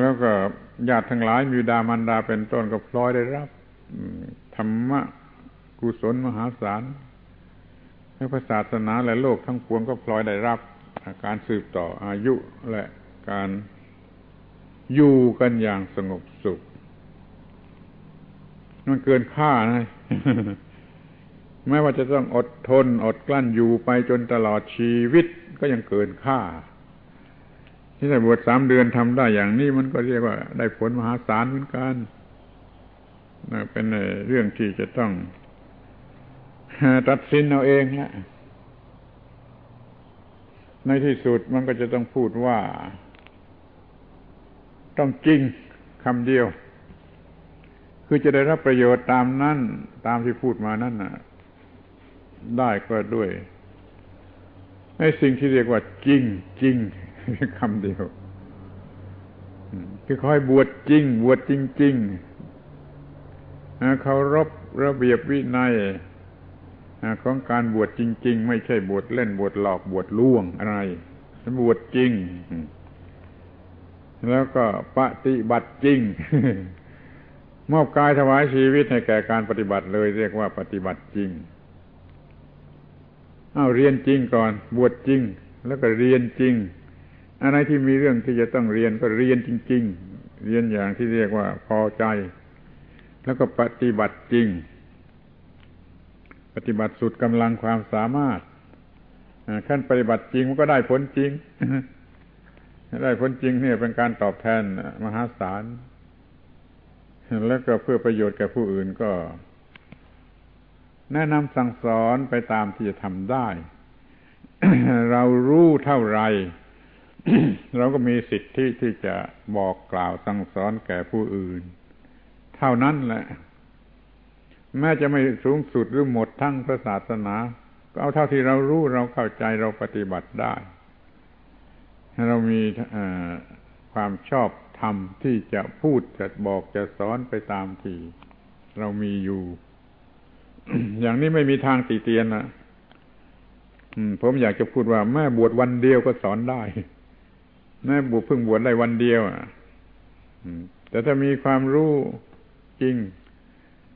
แล้วก็ญาติทั้งหลายมีดามันดาเป็นต้นก็พลอยได้รับธรรมะกุศลมหาศาลให้พระศาสนาและโลกทั้งปวงก็พลอยได้รับการสืบต่ออายุและการอยู่กันอย่างสงบสุข มันเกินค่านะแม้ว่าจะต้องอดทนอดกลั้นอยู่ไปจนตลอดชีวิตก็ยังเกินค่า ที่ได้บวชสามเดือนทำได้อย่างนี้มันก็เรียกว่าได้ผลมหาศาลเหมือนกันเป็นเรื่องที่จะต้องตัดสินเอาเองละในที่สุดมันก็จะต้องพูดว่า ต้องจริงคำเดียว คือจะได้รับประโยชน์ตามนั้น ตามที่พูดมานั่นน่ะได้ก็ด้วยในสิ่งที่เรียกว่าจริงจริง คำเดียวคือคอยบวชจริง บวชจริงๆเคารพระเบียบวินัยของการบวชจริง ๆ ไม่ใช่บวชเล่นบวชหลอกบวชล่วงอะไรบวชจริง แล้วก็ปฏิบัติจริง มอบกายถวายชีวิตให้แก่การปฏิบัติเลย เรียกว่าปฏิบัติจริงเอาเรียนจริงก่อน บวชจริง แล้วก็เรียนจริง อะไรที่มีเรื่องที่จะต้องเรียนก็เรียนจริง ๆ เรียนอย่างที่เรียกว่าพอใจ แล้วก็ปฏิบัติจริง ปฏิบัติสุดกำลังความสามารถขั้นปฏิบัติจริงมันก็ได้ผลจริง ได้ผลจริงเนี่ยเป็นการตอบแทนมหาศาลแล้วก็เพื่อประโยชน์แก่ผู้อื่นก็ แนะนำสั่งสอนไปตามที่จะทำได้ เรารู้เท่าไร เราก็มีสิทธิที่จะบอกกล่าวสั่งสอนแก่ผู้อื่น เท่านั้นแหละ แม้จะไม่สูงสุดหรือหมดทั้งพระศาสนา ก็เอาเท่าที่เรารู้เราเข้าใจเราปฏิบัติได้ เรามีความชอบธรรมที่จะพูดจะบอกจะสอนไปตามที่เรามีอยู่ อย่างนี้ไม่มีทางตีเตียนนะผมอยากจะพูดว่าแม่บวชวันเดียวก็สอนได้ แม่บวชเพิ่งบวชได้วันเดียวอะแต่ถ้ามีความรู้จริง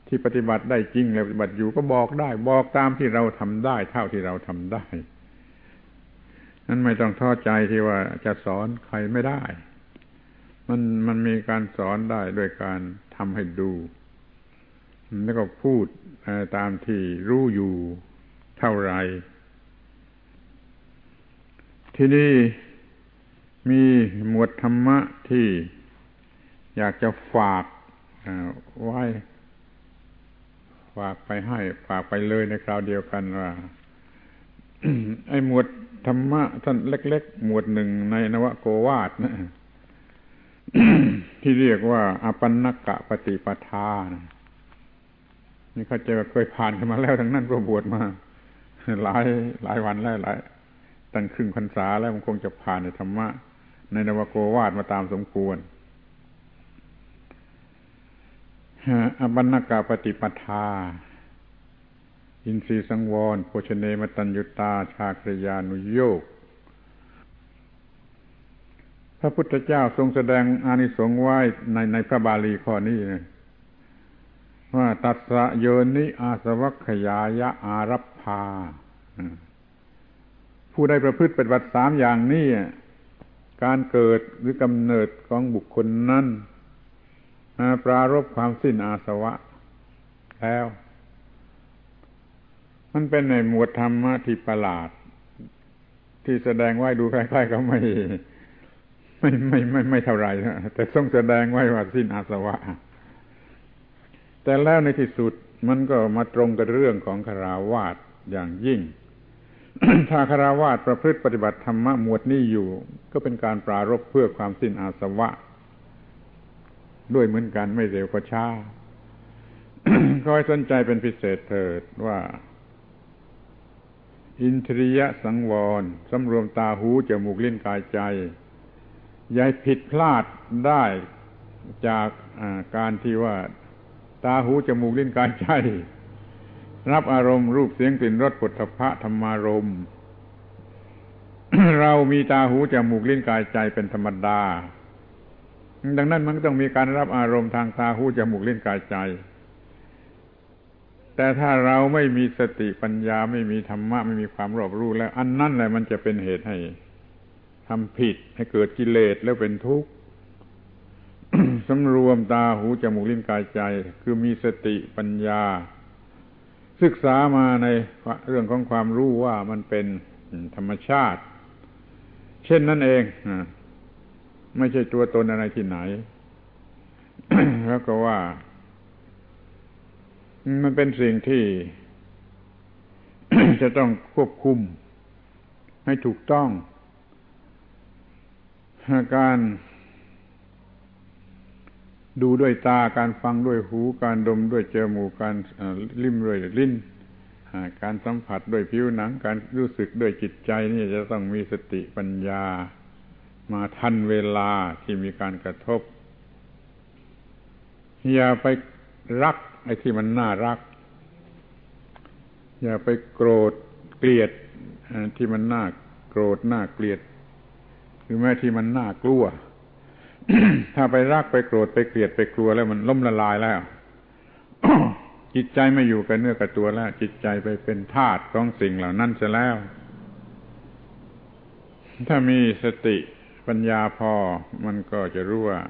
ที่ปฏิบัติได้จริงและปฏิบัติอยู่ก็บอกได้ บอกตามที่เราทำได้ เท่าที่เราทำได้นั้นไม่ต้องท้อใจที่ว่าจะสอนใครไม่ได้ มันมันมีการสอนได้โดยการทำให้ดู แล้วก็พูดตามที่รู้อยู่เท่าไร ที่นี่ มีหมวดธรรมะที่อยากจะฝากไว้ ฝากไปให้ ฝากไปเลยในคราวเดียวกันว่าไอ้หมวดธรรมะท่านเล็ก ๆ หมวดหนึ่งในนวโกวาทนะที่เรียกว่าอปันนกะปฏิปทานะนี่เขาจะเคยผ่านกันมาแล้วทั้งนั้นก็บวชมา หลายหลายวันแล้วหลายตั้งครึ่งพรรษาแล้วมันคงจะผ่านในธรรมะ ในนวโกวาทมาตามสมควรอบันนกาปฏิปทา อินทรีสังวรโภชเนมตัญญุตา ชาครยานุโยกพระพุทธเจ้าทรงแสดงอานิสงส์ไว้ในในพระบาลีข้อนี้นะว่าตัสสะโยนิอาสวัคยายะอารัพพาผู้ได้ประพฤติปฏิบัติสามอย่างนี้ การเกิดหรือกำเนิดของบุคคลนั้นปรารบความสิ้นอาสวะ แล้ว มันเป็นในหมวดธรรมะที่ประหลาด ที่แสดงไว้ดูคล้ๆก็ไม่ไม่ไม่ไม่ไม่เท่าไรนะแต่ต้องแสดงไว้ว่าสิ้นอาสวะ แต่แล้วในที่สุดมันก็มาตรงกับเรื่องของคาราวาสอย่างยิ่ง ถ้าคาราวาสประพฤติปฏิบัติธรรมะหมวดนี้อยู่ ก็เป็นการปรารบเพื่อความสิ้นอาสวะ ด้วยเหมือนกันไม่เร็วก็ช้าคอยสนใจเป็นพิเศษเถิดว่า อินทรียสังวรสำรวมตาหูจมูกลิ้นกายใจยายผิดพลาดได้จากาการที่ว่า ตาหูจมูกลิ้นกายใจ รับอารมณ์รูปเสียงกลิ่นรสปุถะพะธรรมารมณ์เรามีตาหูจมูกลิ้นกายใจเป็นธรรมดา ดังนั้นมันก็ต้องมีการรับอารมณ์ทางตาหูจมูกลิ้นกายใจ แต่ถ้าเราไม่มีสติปัญญาไม่มีธรรมะไม่มีความรอบรู้แล้ว อันนั้นแหละมันจะเป็นเหตุให้ทำผิดให้เกิดกิเลสแล้วเป็นทุกข์สำรวมตาหูจมูกลิ้นกายใจ คือมีสติปัญญา ศึกษามาในเรื่องของความรู้ว่ามันเป็นธรรมชาติ เช่นนั้นเองไม่ใช่ตัวตนอะไรที่ไหน แล้วก็ว่า มันเป็นสิ่งที่ จะต้องควบคุม ให้ถูกต้อง การ ดูด้วยตาการฟังด้วยหู การดมด้วยจมูกการลิ้มด้วยลิ้นการสัมผัสด้วยผิวหนัง การรู้สึกด้วยจิตใจนี่จะต้องมีสติปัญญา มาทันเวลาที่มีการกระทบ อย่าไปรักไอ้ที่มันน่ารัก อย่าไปโกรธเกลียดที่มันน่าโกรธน่าเกลียดหรือแม้ที่มันน่ากลัว ถ้าไปรักไปโกรธไปเกลียดไปกลัวแล้วมันล่มละลายแล้ว จิตใจไม่อยู่กับเนื้อกับตัวแล้ว จิตใจไปเป็นทาสของสิ่งเหล่านั้นจะแล้ว ถ้ามีสติปัญญาพอมันก็จะรู้ว่า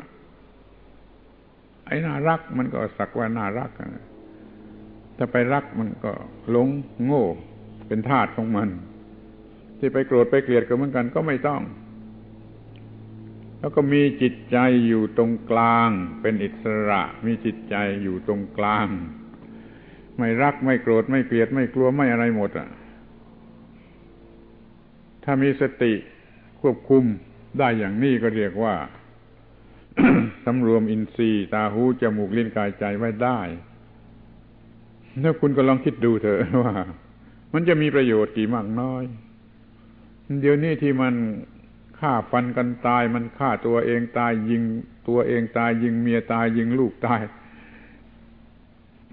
ไอ้น่ารักมันก็สักว่าน่ารักถ้าไปรักมันก็หลงโง่ เป็นทาสของมัน ที่ไปโกรธไปเกลียดก็เหมือนกันก็ไม่ต้อง แล้วก็มีจิตใจอยู่ตรงกลาง เป็นอิสระ มีจิตใจอยู่ตรงกลาง ไม่รักไม่โกรธไม่เกลียดไม่กลัวไม่อะไรหมดอะ ถ้ามีสติควบคุมได้อย่างนี้ก็เรียกว่าสำรวมอินทรีย์ตาหูจมูกลิ้นกายใจไว้ได้ถ้าคุณก็ลองคิดดูเถอะว่า มันจะมีประโยชน์กี่มากน้อย เดี๋ยวนี้ที่มัน ฆ่าฟันกันตาย มันฆ่าตัวเองตายยิงตัวเองตายยิงเมียตายยิงลูกตาย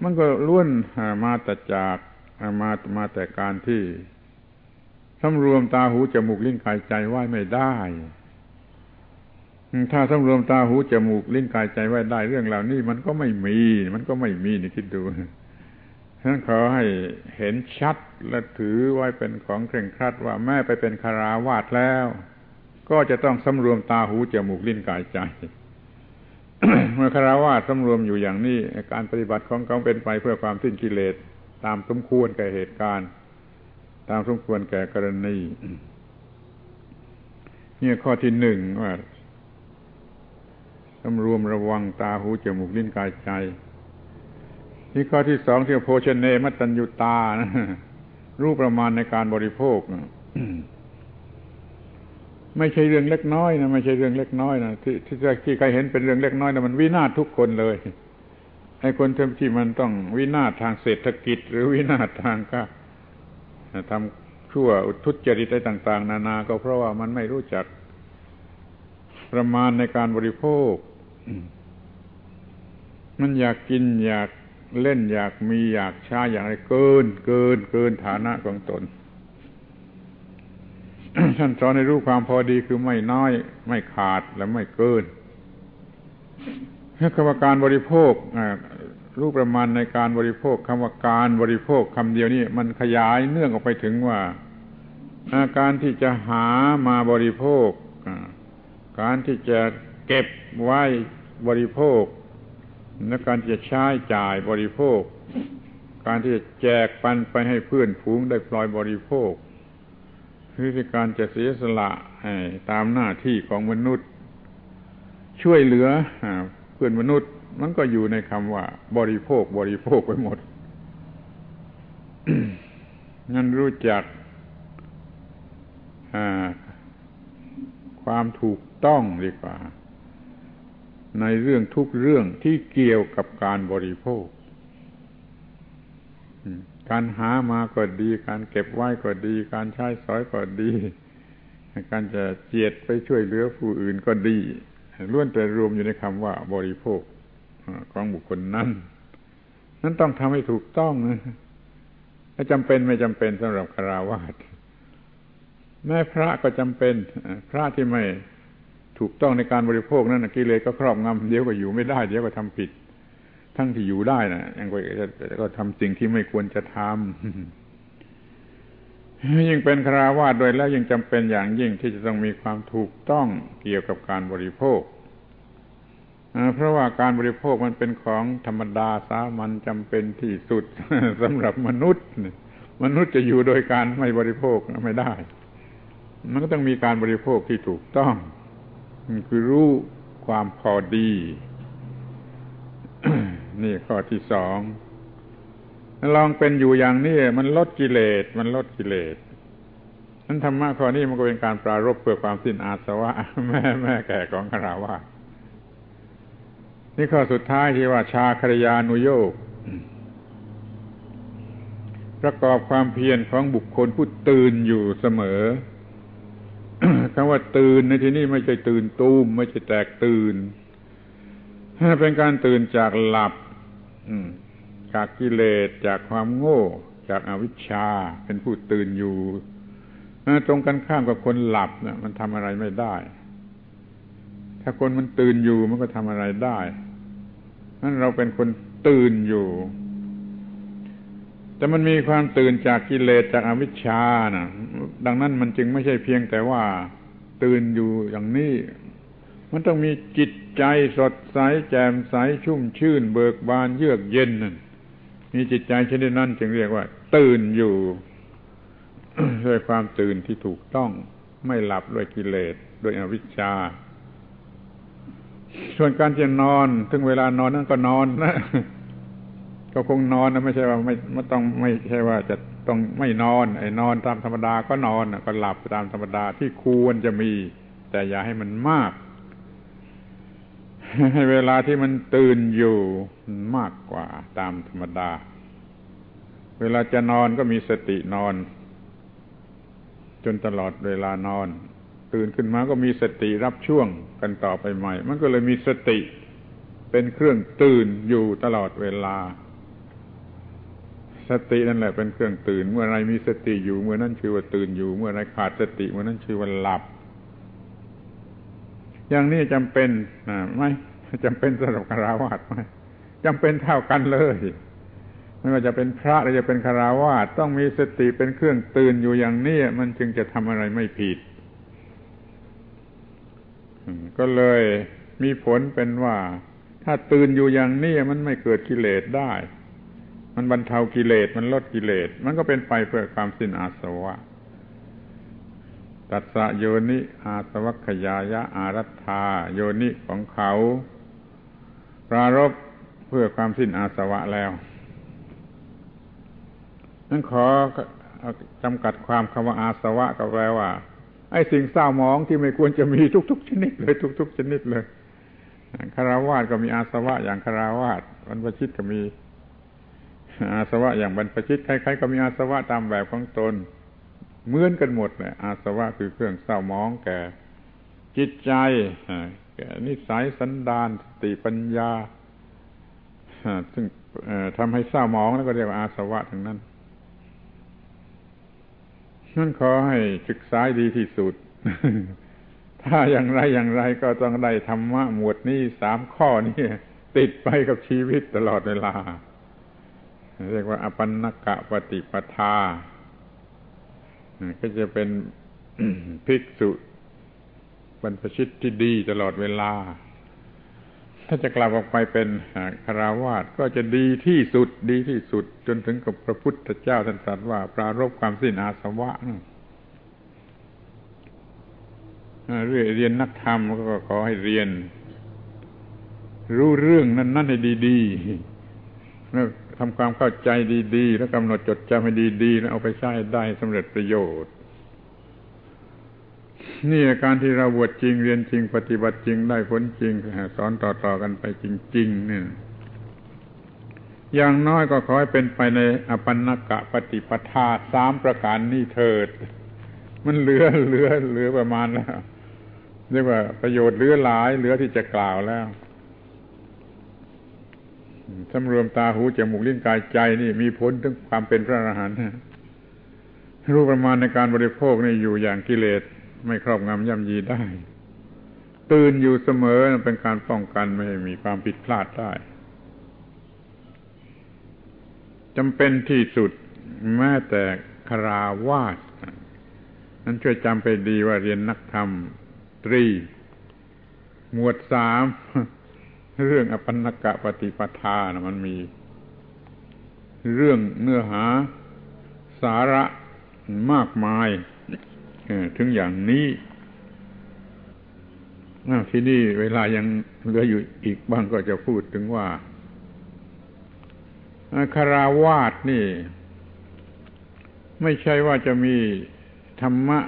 มันก็ล้วนมาแต่จากมามาแต่การที่สำรวมตาหูจมูกลิ้นกายใจไว้ไม่ได้ ถ้าสำรวมตาหูจมูกลิ้นกายใจไว้ได้ เรื่องเหล่านี้มันก็ไม่มี มันก็ไม่มีนี่คิดดูฉะนั้นขอให้เห็นชัดและถือไว้เป็นของเคร่งครัดว่าแม่ไปเป็นคาราวาสแล้ว ก็จะต้องสำรวมตาหูจมูกลิ้นกายใจ เมื่อคารวะสำรวมอยู่อย่างนี้ การปฏิบัติของเขาเป็นไปเพื่อความสิ้นกิเลสตามสมควรแก่เหตุการณ์ ตามสมควรแก่กรณีนี่ข้อที่หนึ่งว่าสำรวมระวังตาหูจมูกลิ้นกายใจที่ข้อที่สองที่โพชเนมัตตัญญุตานะรู้ประมาณในการบริโภค ไม่ใช่เรื่องเล็กน้อยนะไม่ใช่เรื่องเล็กน้อยนะที่ที่ที่ใครเห็นเป็นเรื่องเล็กน้อยนะมันวินาศทุกคนเลยไอ้คนที่มันต้องวินาศทางเศรษฐกิจ หรือวินาศทางก็ทำชั่วทุจริตอะไรต่าง ๆ นานา ก็เพราะว่ามันไม่รู้จักประมาณในการบริโภค มันอยากกินอยากเล่นอยากมีอยากช้าอยากอะไรเกิน เกินเกินฐานะของตน ท่านสอนให้รู้ความพอดีคือไม่น้อย ไม่ขาดและไม่เกินคำว่าการบริโภครู้ประมาณในการบริโภคคำว่าการบริโภคคำเดียวนี้มันขยายเนื่องออกไปถึงว่าการที่จะหามาบริโภคการที่จะเก็บไว้บริโภค และการจะใช้จ่ายบริโภค การที่จะแจกปันไปให้เพื่อนฝูงได้ปล่อยบริโภค วิธีการจะเสียสละตามหน้าที่ของมนุษย์ ช่วยเหลือเพื่อนมนุษย์ มันก็อยู่ในคำว่า บริโภคบริโภคไปหมดงั้นรู้จักความถูกต้องดีกว่า ในเรื่องทุกเรื่องที่เกี่ยวกับการบริโภค การหามาก็ดี การเก็บไว้ก็ดี การใช้สอยก็ดี การจะเจียดไปช่วยเหลือผู้อื่นก็ดีล้วนแต่รวมอยู่ในคำว่าบริโภคของบุคคลนั้น นั้นต้องทำให้ถูกต้องนะถ้าจำเป็นไม่จำเป็นสำหรับคาราวาสแม่พระก็จำเป็น พระที่ไม่ถูกต้องในการบริโภคนั้นกิเลสก็ครอบงำเดี๋ยวก็อยู่ไม่ได้ เดี๋ยวก็ทำผิด ทั้งที่อยู่ได้นะยังก็ก็ทำสิ่งที่ไม่ควรจะทำยิ่งเป็นคราวาสโดยแล้วยังจำเป็นอย่างยิ่งที่จะต้องมีความถูกต้องเกี่ยวกับการบริโภค เพราะว่าการบริโภคมันเป็นของธรรมดาสามัญจำเป็นที่สุดสำหรับมนุษย์ มนุษย์จะอยู่โดยการไม่บริโภคไม่ได้ มันก็ต้องมีการบริโภคที่ถูกต้อง คือรู้ความพอดี นี่ข้อที่สองลองเป็นอยู่อย่างนี้มันลดกิเลสมันลดกิเลสนั้นธรรมะข้อนี้มันก็เป็นการปรารบเพื่อความสิ้นอาสวะ แม่แม่แก่ของคาราวานี่ข้อสุดท้ายที่ว่าชาครยานุโยกประกอบความเพียรของบุคคลผู้ตื่นอยู่เสมอคำว่าตื่นในที่นี้ไม่ใช่ตื่นตูมไม่ใช่แตกตื่นเป็นการตื่นจากหลับ จากกิเลสจากความโง่ จากอาวิชชา เป็นผู้ตื่นอยู่ตรงกันข้ามกับคนหลับนะมันทำอะไรไม่ได้ ถ้าคนมันตื่นอยู่มันก็ทำอะไรได้นั้นเราเป็นคนตื่นอยู่ แต่มันมีความตื่นจากกิเลสจากอวิชชานะดังนั้นมันจึงไม่ใช่เพียงแต่ว่า ตื่นอยู่อย่างนี้ มันต้องมีจิตใจสดใสแจ่มใสชุ่มชื่น เบิกบานเยือกเย็นนั่นมีจิตใจชนิดนั้นจึงเรียกว่า ตื่นอยู่ด้วยความตื่นที่ถูกต้องไม่หลับด้วยกิเลสด้วยอวิชชา ส่วนการจะนอนถึงเวลานอนนั่นก็นอนนะก็คงนอนนะไม่ใช่ว่าไม่ไม่ต้องไม่ใช่ว่าจะต้องไม่นอน ไอ้นอนตามธรรมดาก็นอนก็หลับตามธรรมดาที่ควรจะมี แต่อย่าให้มันมาก เวลาที่มันตื่นอยู่มากกว่าตามธรรมดา เวลาจะนอนก็มีสตินอน จนตลอดเวลานอน ตื่นขึ้นมาก็มีสติรับช่วงกันต่อไปใหม่ มันก็เลยมีสติเป็นเครื่องตื่นอยู่ตลอดเวลา สตินั่นแหละเป็นเครื่องตื่น เมื่อไรมีสติอยู่เมื่อนั้นชื่อว่าตื่นอยู่ เมื่อไรขาดสติเมื่อนั้นชื่อว่าหลับ อย่างนี้จำเป็นไหมจำเป็นสำหรับคาราวาสไหมจำเป็นเท่ากันเลย ไม่ว่าจะเป็นพระหรือจะเป็นคาราวาสต้องมีสติเป็นเครื่องตื่นอยู่อย่างนี้มันจึงจะทำอะไรไม่ผิดก็เลยมีผลเป็นว่า ถ้าตื่นอยู่อย่างนี้มันไม่เกิดกิเลสได้ มันบรรเทากิเลสมันลดกิเลส มันก็เป็นไปเพื่อความสิ้นอาสวะ ตัสสะโยนิอาสวัคยายะอารัธาโยนิของเขา ปรารบเพื่อความสิ้นอาสวะแล้ว นั้นขอจำกัดความคำว่าอาสวะก็แปลว่า ไอ้สิ่งเศร้ามองที่ไม่ควรจะมีทุก ๆ ชนิดเลย ทุก ๆ ชนิดเลยคาราวาสก็มีอาสวะอย่างคาราวาสบรรพชิตก็มีอาสวะอย่างบรรพชิตใครๆก็มีอาสวะตามแบบของตน เหมือนกันหมดเลยอาสวะคือเครื่องเศร้ามองแก่จิตใจแก่นิสัยสันดานสติปัญญาซึ่งทำให้เศร้ามองแล้วก็เรียกว่าอาสวะทั้งนั้นนั่นขอให้ศึกษาดีที่สุด ถ้าอย่างไรอย่างไรก็ต้องได้ธรรมะหมวดนี้สามข้อนี้ติดไปกับชีวิตตลอดเวลา เรียกว่าอปันนกะปฏิปทา ก็จะเป็นภิกษุบรรพชิตที่ดีตลอดเวลา ถ้าจะกลับออกไปเป็นคาราวาสก็จะดีที่สุดดีที่สุด จนถึงกับพระพุทธเจ้าท่านตรัสว่า ปรารบความสิ้นอาสวะเรียนนักธรรมก็ขอให้เรียน รู้เรื่องนั้นๆให้ดีๆแล้ว ทำความเข้าใจดีๆ แล้วกำหนดจดจำให้ดีๆ แล้วเอาไปใช้ได้สำเร็จประโยชน์ นี่การที่เราบวชจริงเรียนจริง ปฏิบัติจริงได้ผลจริงสอนต่อๆกันไปจริง ๆ เนี่ย อย่างน้อยก็ขอให้เป็นไปในอปันนกะปฏิปทาสามประการนี้เถิด มันเหลือเหลือเหลือประมาณแล้วเรียกว่าประโยชน์เหลือหลาย เหลือที่จะกล่าวแล้ว สำรวมตาหูจมูกลิ้นกายใจนี่มีผลถึงความเป็นพระอรหันต์รู้ประมาณในการบริโภคนี่อยู่อย่างกิเลสไม่ครอบงำย่ำยีได้ ตื่นอยู่เสมอเป็นการป้องกันไม่ให้มีความผิดพลาดได้จำเป็นที่สุดแม้แต่คราวาสนั้นช่วยจำไปดีว่าเรียนนักธรรมตรี หมวดสาม เรื่องอปันนกะปฏิปทานะมันมี เรื่องเนื้อหาสาระมากมายถึงอย่างนี้ที่นี่เวลายังเหลืออยู่อีกบ้างก็จะพูดถึงว่าคาราวาสนี่ ไม่ใช่ว่าจะมีธรรมะ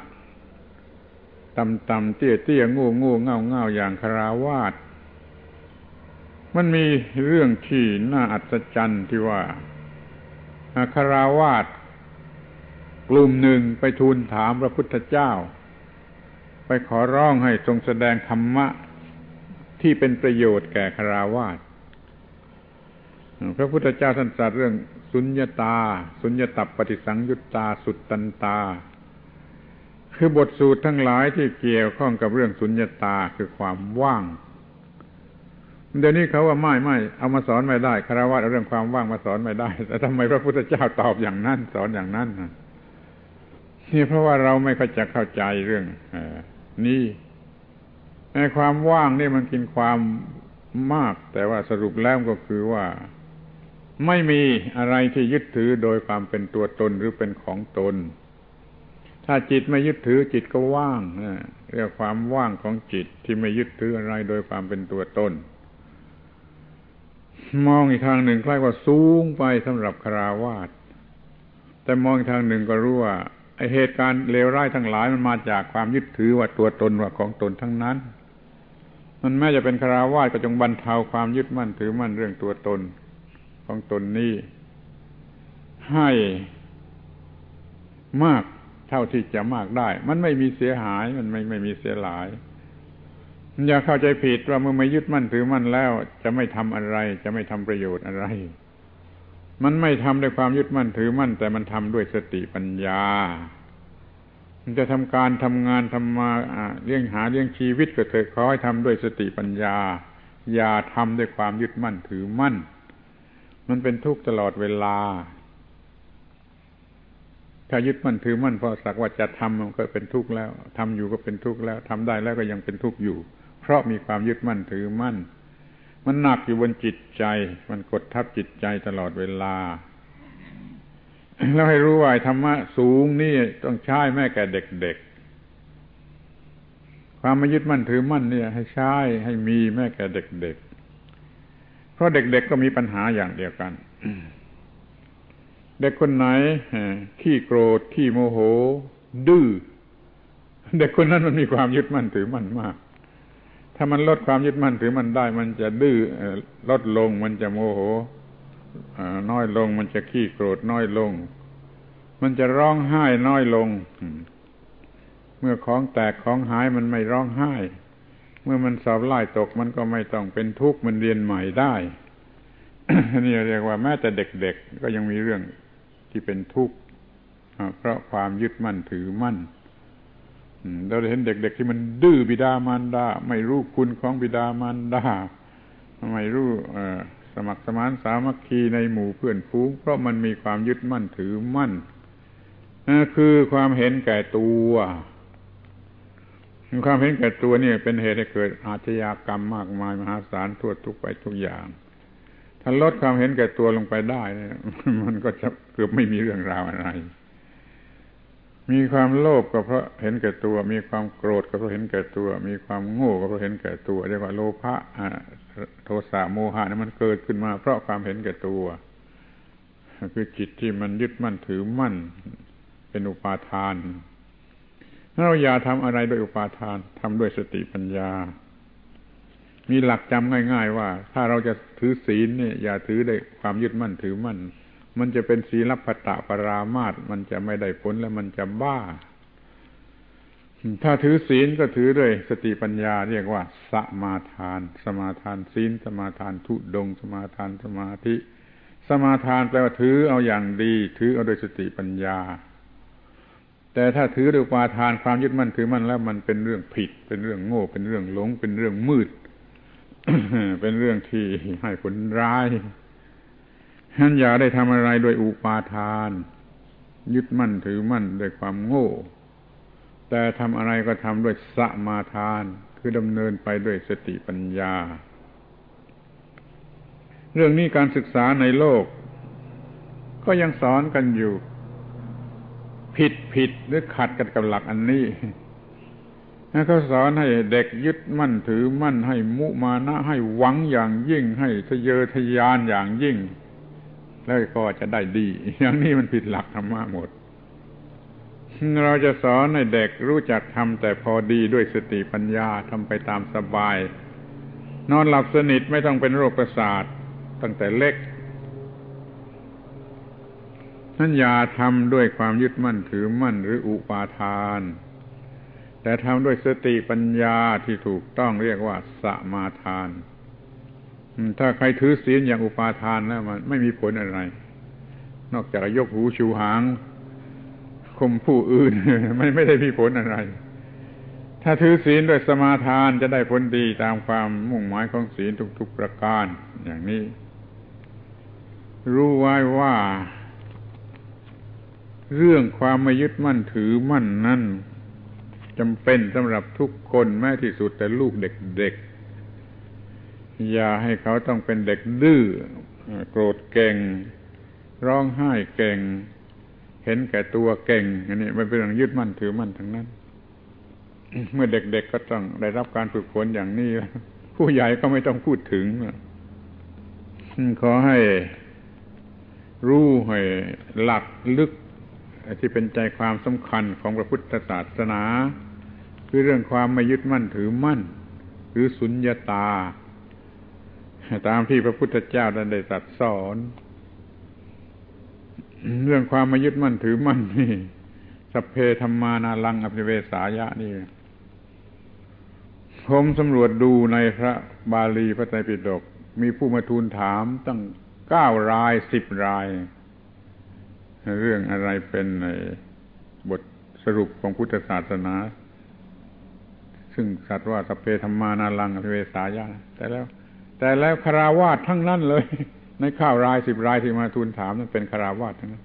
ต่ำๆเตี้ยๆงูงูเง่าเง่าอย่างคาราวาส มันมีเรื่องที่น่าอัศจรรย์ที่ว่าคาราวาสกลุ่มหนึ่งไปทูลถามพระพุทธเจ้า ไปขอร้องให้ทรงแสดงธรรมะที่เป็นประโยชน์แก่คาราวาสพระพุทธเจ้าท่านตรัสเรื่องสุญญาตา สุญญาตับปฏิสังยุตตา สุดตันตา คือบทสูตรทั้งหลายที่เกี่ยวข้องกับเรื่องสุญญาตาคือความว่าง เดี๋ยวนี้เขาว่าไม่ไม่เอามาสอนไม่ได้คารวะเรื่องความว่างมาสอนไม่ได้แต่ทำไมพระพุทธเจ้าตอบอย่างนั้น สอนอย่างนั้นนี่เพราะว่าเราไม่เข้าจะเข้าใจเรื่องอนี่ในความว่างนี่มันกินความมาก แต่ว่าสรุปแล้วก็คือว่า ไม่มีอะไรที่ยึดถือโดยความเป็นตัวตนหรือเป็นของตน ถ้าจิตไม่ยึดถือจิตก็ว่างเรียกความว่างของจิตที่ไม่ยึดถืออะไรโดยความเป็นตัวตน มองอีกทางหนึ่งคล้ายว่าสูงไปสำหรับคราวาสแต่มองอีกทางหนึ่งก็รู้ว่าไอเหตุการณ์เลวร้ายทั้งหลายมันมาจากความยึดถือว่าตัวตนว่าของตนทั้งนั้น มันแม้จะเป็นคราวาสก็จงบรรเทาความยึดมั่นถือมั่นเรื่องตัวตนของตนนี้ ให้มากเท่าที่จะมากได้ มันไม่มีเสียหายมันไม่ไม่มีเสียหลาย อย่าเข้าใจผิดว่าเมื่อไม่ยึดมั่นถือมั่นแล้ว จะไม่ทำอะไร จะไม่ทำประโยชน์อะไร มันไม่ทำด้วยความยึดมั่นถือมั่น แต่มันทำด้วยสติปัญญา มันจะทำการทำงานทำมาเลี้ยงหาเลี้ยงชีวิตก็เถอะขอให้ทำด้วยสติปัญญา อย่าทำด้วยความยึดมั่นถือมั่น มันเป็นทุกข์ตลอดเวลา ถ้ายึดมั่นถือมั่นเพราะสักว่าจะทำมันก็เป็นทุกข์แล้วทำอยู่ก็เป็นทุกข์แล้วทำได้แล้วก็ยังเป็นทุกข์อยู่ เพราะมีความยึดมั่นถือมั่น มันหนักอยู่บนจิตใจ มันกดทับจิตใจตลอดเวลา แล้วให้รู้ว่าธรรมะสูงนี่ต้องใช้แม่แก่เด็กๆ ความไม่ยึดมั่นถือมั่นเนี่ย ให้ใช้ให้มีแม่แก่เด็กๆ เพราะเด็กๆก็มีปัญหาอย่างเดียวกันเด็กคนไหนขี้โกรธขี้โมโห ดื้อเด็กคนนั้นมันมีความยึดมั่นถือมั่นมาก ถ้ามันลดความยึดมั่นถือมันได้ มันจะดื้อลดลง มันจะโมโหน้อยลง มันจะขี้โกรธน้อยลง มันจะร้องไห้น้อยลง เมื่อของแตกของหายมันไม่ร้องไห้ เมื่อมันสอบไล่ตก มันก็ไม่ต้องเป็นทุกข์มันเรียนใหม่ได้นี่เรียกว่าแม้แต่เด็กๆก็ยังมีเรื่องที่เป็นทุกข์เพราะความยึดมั่นถือมั่น เราเห็นเด็ก ๆ ที่มันดื้อบิดามารดา ไม่รู้คุณของบิดามารดาไม่รู้สมัครสมานสามัคคีในหมู่เพื่อนฟูงเพราะมันมีความยึดมั่นถือมั่นคือความเห็นแก่ตัวความเห็นแก่ตัวนี่เป็นเหตุให้เกิดอาชญากรรมมากมายมหาศาลทั่วทุกไปทุกอย่าง ถ้าลดความเห็นแก่ตัวลงไปได้ มันก็จะเกือบไม่มีเรื่องราวอะไร มีความโลภก็เพราะเห็นแก่ตัว มีความโกรธก็เพราะเห็นแก่ตัว มีความโง่ก็เพราะเห็นแก่ตัวเรียกว่าโลภะโทสะโมหะนั้นมันเกิดขึ้นมา เพราะความเห็นแก่ตัว คือจิตที่มันยึดมั่นถือมั่น เป็นอุปาทานเราอย่าทำอะไรด้วยอุปาทานทำด้วยสติปัญญา มีหลักจำง่าย ๆ ว่า ถ้าเราจะถือศีลเนี่ยอย่าถือด้วยความยึดมั่นถือมั่น มันจะเป็นศีลพัตตปรามาตมันจะไม่ได้ผลและมันจะบ้า ถ้าถือศีลก็ถือด้วยสติปัญญาเรียกว่า สมาทาน สมาทานศีล สมาทานทุดง สมาทานสมาธิ สมาทานแปลว่าถือเอาอย่างดี ถือเอาโดยสติปัญญา แต่ถ้าถือด้วยปาทานความยึดมั่นถือมั่นแล้วมันเป็นเรื่องผิด เป็นเรื่องโง่ เป็นเรื่องหลง เป็นเรื่องมืด เป็นเรื่องที่ให้ผลร้าย ท่านอย่าได้ทำอะไรโดยอุปาทาน ยึดมั่นถือมั่นด้วยความโง่ แต่ทำอะไรก็ทำด้วยสมาทาน คือดำเนินไปด้วยสติปัญญา เรื่องนี้การศึกษาในโลก ก็ยังสอนกันอยู่ ผิดผิดหรือขัดกันกับหลักอันนี้เขาสอนให้เด็กยึดมั่นถือมั่นให้มุมานะให้หวังอย่างยิ่งให้ทะเยอทะยานอย่างยิ่ง แล้วก็จะได้ดี อย่างนี้มันผิดหลักธรรมะหมด เราจะสอนให้เด็กรู้จักทำแต่พอดีด้วยสติปัญญาทำไปตามสบาย นอนหลับสนิทไม่ต้องเป็นโรคประสาทตั้งแต่เล็กนั่นอย่าทำด้วยความยึดมั่นถือมั่นหรืออุปาทาน แต่ทำด้วยสติปัญญาที่ถูกต้องเรียกว่าสมาทาน ถ้าใครถือศีลอย่างอุปาทานแล้วมันไม่มีผลอะไร นอกจากยกหูชูหางคมผู้อื่นไม่ไม่ได้มีผลอะไร ถ้าถือศีลด้วยสมาทานจะได้ผลดีตามความมุ่งหมายของศีลทุก ๆประการ อย่างนี้ รู้ไว้ว่า เรื่องความไม่ยึดมั่นถือมั่นนั่นจำเป็นสำหรับทุกคนแม้ที่สุดแต่ลูกเด็กๆ อย่าให้เขาต้องเป็นเด็กดื้อโกรธเก่ง ร้องไห้เก่ง เห็นแก่ตัวเก่ง อันนี้มันเป็นเรื่องยึดมั่นถือมั่นทั้งนั้น เมื่อเด็กๆก็ต้องได้รับการฝึกฝนอย่างนี้ ผู้ใหญ่ก็ไม่ต้องพูดถึงขอให้รู้ให้หลักลึก ที่เป็นใจความสำคัญของพระพุทธศาสนา คือเรื่องความไม่ยึดมั่นถือมั่น หรือสุญญาตา ตามที่พระพุทธเจ้าได้ตรัสสอน เรื่องความม่ยึดมั่นถือมั่นนี่สัพเพธรรมานาลังอภิเวสายะนี่ผมสำรวจดูในพระบาลีพระไตรปิฎกมีผู้มาทูลถามตั้งเก้ารายสิบราย เรื่องอะไรเป็นในบทสรุปของพุทธศาสนา ซึ่งสัตว์ว่าสเปธรรมานาลังอภิเวสายาแต่แล้ว แต่แล้วคาราวาสทั้งนั้นเลย ในข้าวรายสิบรายที่มาทูลถามนั้นเป็นคาราวาสทั้งนั้น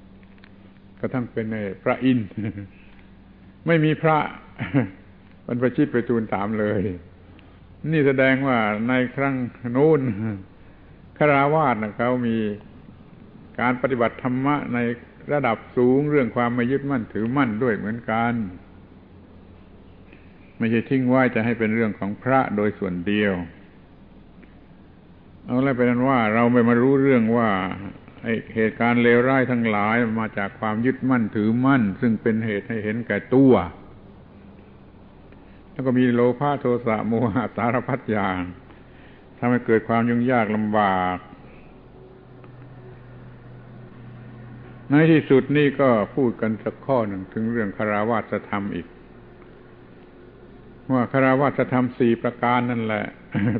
กระทั่งเป็นในพระอินทร์ไม่มีพระบรรพชิตไปทูลถามเลย นี่แสดงว่าในครั้งนู้นคาราวาสนะเขามีการปฏิบัติธรรมะในระดับสูงเรื่องความไม่ยึดมั่นถือมั่นด้วยเหมือนกัน ไม่ใช่ทิ้งไว้จะให้เป็นเรื่องของพระโดยส่วนเดียว เอาแล้วเป็นนั้นว่าเราไม่มารู้เรื่องว่าไอเหตุการณ์เลวร้ายทั้งหลายมาจากความยึดมั่นถือมั่น ซึ่งเป็นเหตุให้เห็นแก่ตัว แล้วก็มีโลภะโทสะโมหะสารพัดอย่างทำให้เกิดความยุ่งยากลำบาก ในที่สุดนี่ก็พูดกันสักข้อหนึ่งถึงเรื่องคาราวาสธรรมอีก ว่าคาราวาสธรรมสี่ประการนั่นแหละ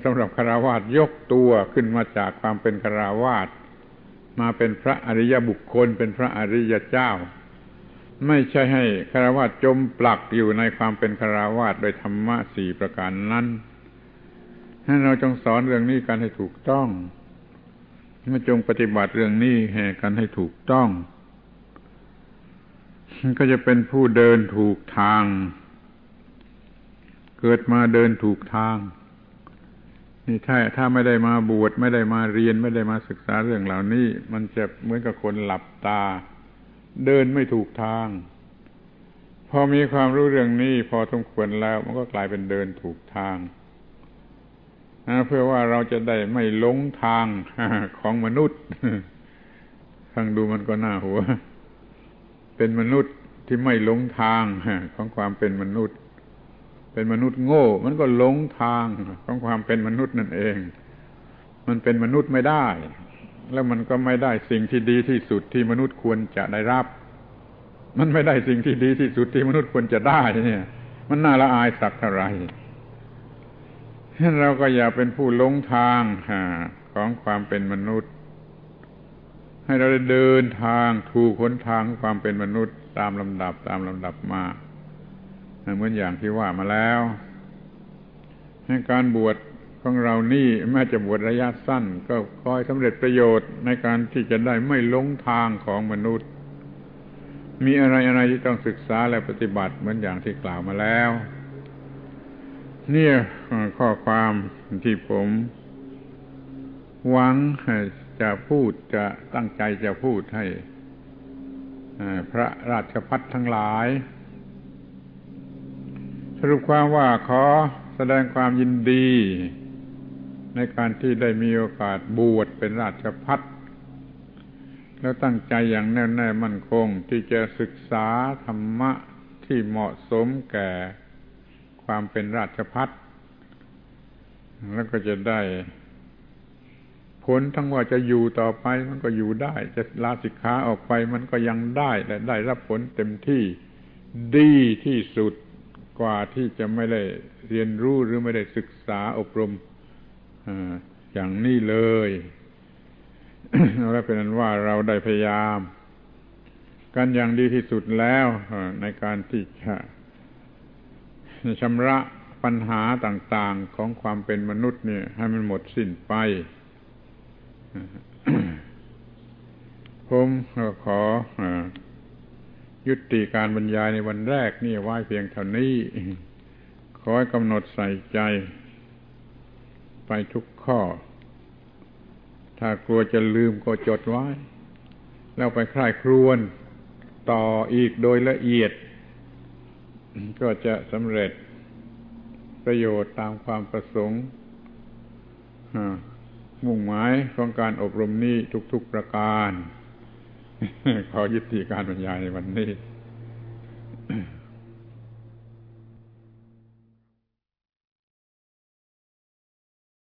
สำหรับคาราวาสยกตัวขึ้นมาจากความเป็นคาราวาสมาเป็นพระอริยบุคคล เป็นพระอริยเจ้า ไม่ใช่ให้คารวาสจมปลักอยู่ในความเป็นคาราวาสโดยธรรมะสี่ประการนั้นให้เราจงสอนเรื่องนี้กันให้ถูกต้องมาจงปฏิบัติเรื่องนี้แห่กันให้ถูกต้อง ก็จะเป็นผู้เดินถูกทาง เกิดมาเดินถูกทาง นี่ถ้าถ้าไม่ได้มาบวชไม่ได้มาเรียนไม่ได้มาศึกษาเรื่องเหล่านี้ มันจะเหมือนกับคนหลับตา เดินไม่ถูกทาง พอมีความรู้เรื่องนี้พอสมควรแล้ว มันก็กลายเป็นเดินถูกทางเพื่อว่าเราจะได้ไม่หลงทางของมนุษย์ฟังดูมันก็น่าหัว เป็นมนุษย์ที่ไม่หลงทางของความเป็นมนุษย์ เป็นมนุษย์โง่ มันก็หลงทางของความเป็นมนุษย์นั่นเอง มันเป็นมนุษย์ไม่ได้ แล้วมันก็ไม่ได้สิ่งที่ดีที่สุดที่มนุษย์ควรจะได้รับ มันไม่ได้สิ่งที่ดีที่สุดที่มนุษย์ควรจะได้เนี่ย มันน่าละอายสักเท่าไหร่เราก็อย่าเป็นผู้หลงทางของความเป็นมนุษย์ ให้เราได้เดินทางถูกคนทางความเป็นมนุษย์ตามลำดับตามลำดับมา เหมือนอย่างที่ว่ามาแล้วให้การบวชของเรานี่แม้จะบวชระยะสั้น ก็คอยสำเร็จประโยชน์ในการที่จะได้ไม่ลงทางของมนุษย์ มีอะไรอะไรที่ต้องศึกษาและปฏิบัติเหมือนอย่างที่กล่าวมาแล้ว เนี่ยข้อความที่ผมหวังจะพูดจะตั้งใจจะพูดให้พระราชพัฒทั้งหลาย สรุปความว่าขอแสดงความยินดี ในการที่ได้มีโอกาสบวชเป็นราชพัฒแล้วตั้งใจอย่างแน่วแน่มั่นคง ที่จะศึกษาธรรมะที่เหมาะสมแก่ความเป็นราชพัฒแล้วก็จะได้ผลทั้งว่าจะอยู่ต่อไปมันก็อยู่ได้ จะลาสิกขาออกไปมันก็ยังได้และได้รับผลเต็มที่ดีที่สุด กว่าที่จะไม่ได้เรียนรู้หรือไม่ได้ศึกษาอบรมอย่างนี้เลยแล้วเป็นนั้นว่าเราได้พยายาม กันอย่างดีที่สุดแล้วในการที่จะชำระปัญหาต่างๆของความเป็นมนุษย์เนี่ย ให้มันหมดสิ้นไป ผมขอ ยุติการบรรยายในวันแรกนี่ไว้เพียงเท่านี้ ขอให้กำหนดใส่ใจ ไปทุกข้อ ถ้ากลัวจะลืมก็จดไว้ แล้วไปคลายครวนต่ออีกโดยละเอียด ก็จะสำเร็จประโยชน์ตามความประสงค์มุ่งหมายของการอบรมนี้ทุกๆประการ ขอยุติการบรรยายในวันนี้